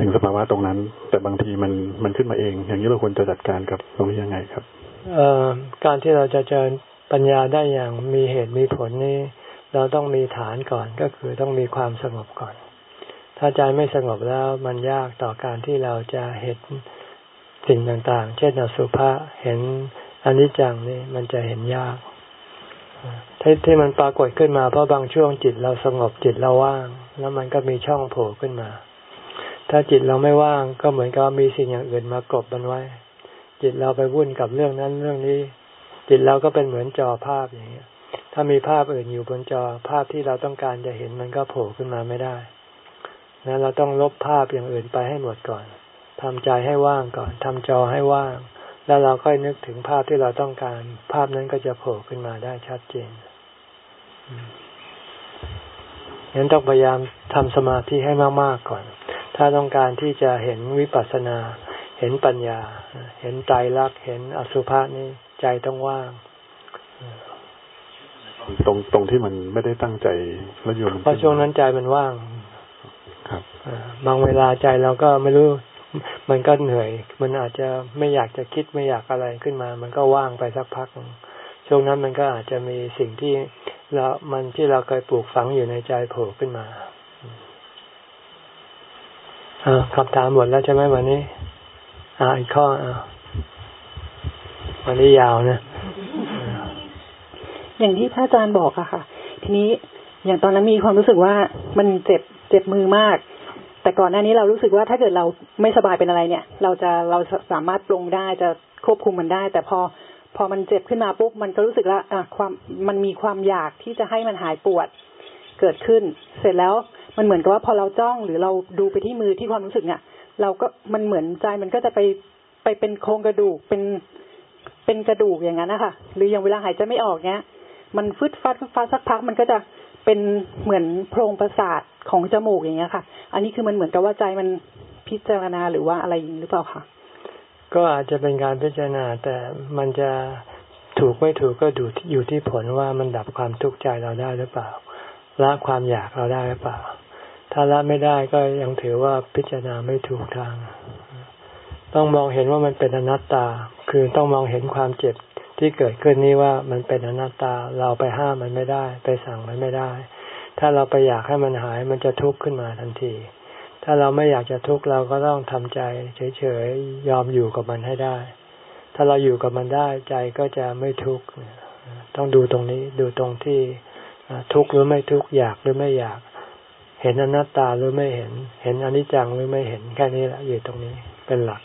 ถึงสภาวะตรงนั้น แต่บางทีมันมันขึ้นมาเอง อย่างนี้เราควรจะจัดการกับตรงนี้ยังไงครับ การที่เราจะเจริญปัญญาได้อย่างมีเหตุมีผลนี่เราต้องมีฐานก่อนก็คือต้องมีความสงบก่อน ถ้าใจไม่สงบแล้วมันยากต่อการที่เราจะเห็นสิ่งต่างๆ เช่นอสุภะเห็นอนิจจังนี่มันจะเห็นยากที่ที่มันปรากฏขึ้นมาเพราะบางช่วงจิตเราสงบจิตเราว่าง แล้วมันก็มีช่องโผล่ขึ้นมา ถ้าจิตเราไม่ว่างก็เหมือนกับมีสิ่งอย่างอื่นมากบมันไว้ จิตเราไปวุ่นกับเรื่องนั้นเรื่องนี้ จิตเราก็เป็นเหมือนจอภาพอย่างเงี้ย ถ้ามีภาพอื่นอยู่บนจอภาพที่เราต้องการจะเห็นมันก็โผล่ขึ้นมาไม่ได้นั้นเราต้องลบภาพอย่างอื่นไปให้หมดก่อนทำใจให้ว่างก่อนทำจอให้ว่าง แล้วเราค่อยนึกถึงภาพที่เราต้องการ ภาพนั้นก็จะโผล่ขึ้นมาได้ชัดเจนงั้นต้องพยายามทำสมาธิให้มากๆก่อน ถ้าต้องการที่จะเห็นวิปัสสนา เห็นปัญญา เห็นใจรักเห็นอสุภะนี่ใจต้องว่าง ตรงตรงที่มันไม่ได้ตั้งใจแล้วโยมเพราะช่วงนั้นใจมันว่าง ครับบางเวลาใจเราก็ไม่รู้ มันก็เหนื่อย มันอาจจะไม่อยากจะคิดไม่อยากอะไรขึ้นมา มันก็ว่างไปสักพัก ช่วงนั้นมันก็อาจจะมีสิ่งที่เรามันที่เราเคยปลูกฝังอยู่ในใจโผล่ขึ้นมาอ่าคำถามหมดแล้วใช่ไหมวันนี้ อ่าอีกข้ออ่าวันนี้ยาวนะ อย่างที่พระอาจารย์บอกอะค่ะ ทีนี้อย่างตอนนั้นมีความรู้สึกว่ามันเจ็บเจ็บมือมาก แต่ก่อนหน้านี้เรารู้สึกว่าถ้าเกิดเราไม่สบายเป็นอะไรเนี่ย เราจะเราสามารถปรงได้จะควบคุมมันได้ แต่พอพอมันเจ็บขึ้นมาปุ๊บมันก็รู้สึกว่าอะความมันมีความอยากที่จะให้มันหายปวดเกิดขึ้น เสร็จแล้วมันเหมือนกับว่าพอเราจ้องหรือเราดูไปที่มือที่ความรู้สึกเนี่ย เราก็มันเหมือนใจมันก็จะไปไปเป็นโครงกระดูกเป็นเป็นกระดูกอย่างนั้นนะคะหรืออย่างเวลาหายใจไม่ออกเนี้ย มันฟึดฟัดฟึดฟัดสักพัก มันก็จะเป็นเหมือนโพรงประสาทของจมูกอย่างเงี้ยค่ะ อันนี้คือมันเหมือนกับว่าใจมันพิจารณาหรือว่าอะไรอย่างนี้หรือเปล่าคะก็อาจจะเป็นการพิจารณาแต่มันจะถูกไม่ถูกก็ดูอยู่ที่ผลว่ามันดับความทุกข์ใจเราได้หรือเปล่าละความอยากเราได้หรือเปล่า ถ้าละไม่ได้ก็ยังถือว่าพิจารณาไม่ถูกทาง ต้องมองเห็นว่ามันเป็นอนัตตา คือต้องมองเห็นความเจ็บที่เกิดขึ้นนี้ว่ามันเป็นอนัตตา เราไปห้ามมันไม่ได้ ไปสั่งมันไม่ได้ ถ้าเราไปอยากให้มันหายมันจะทุกข์ขึ้นมาทันที ถ้าเราไม่อยากจะทุกข์เราก็ต้องทำใจ เฉยๆ ยอมอยู่กับมันให้ได้ ถ้าเราอยู่กับมันได้ใจก็จะไม่ทุกข์ ต้องดูตรงนี้ ดูตรงที่ทุกข์หรือไม่ทุกข์ อยากหรือไม่อยาก เห็นอนัตตาหรือไม่เห็น เห็นอนิจจังหรือไม่เห็นแค่นี้แหละอยู่ตรงนี้เป็นหลัก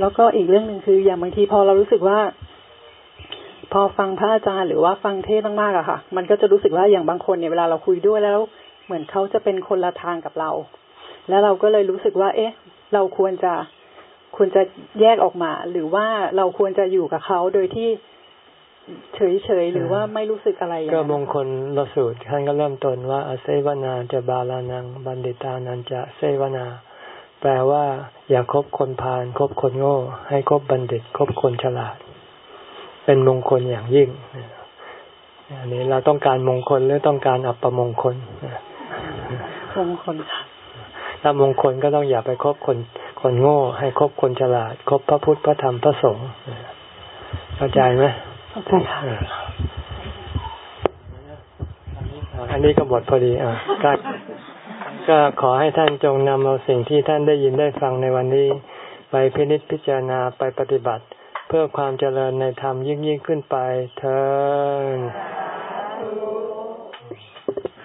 แล้วก็อีกเรื่องหนึ่งคือ อย่างบางทีพอเรารู้สึกว่า พอฟังพระอาจารย์หรือว่าฟังเทศมากๆอะค่ะ มันก็จะรู้สึกว่าอย่างบางคนเนี่ยเวลาเราคุยด้วยแล้ว เหมือนเขาจะเป็นคนละทางกับเรา แล้วเราก็เลยรู้สึกว่า เอ๊ะ เราควรจะควรจะแยกออกมา หรือว่าเราควรจะอยู่กับเขาโดยที่ เฉยๆหรือว่าไม่รู้สึกอะไรก็มงคลละสูตรท่านก็เริ่มต้นว่าอเซวนาจะบาลานัง บันดิตานันจะเซวนา แปลว่า อย่าคบคนพาลคบคนโง่ ให้คบบัณฑิต คบคนฉลาด เป็นมงคลอย่างยิ่งอันนี้เราต้องการมงคลหรือต้องการอัปมงคลมงคลค่ะถ้ามงคลก็ต้องอย่าไปคบคนคนโง่ ให้คบคนฉลาด คบพระพุทธพระธรรมพระสงฆ์เข้าใจไหมเข้าใจค่ะ อันนี้ก็หมดพอดีอะก็ก็ขอให้ท่านจงนำเอาสิ่งที่ท่านได้ยินได้ฟังในวันนี้ ไปพินิจพิจารณาไปปฏิบัติ เพื่อความเจริญในธรรมยิ่งยิ่งขึ้นไปเธอ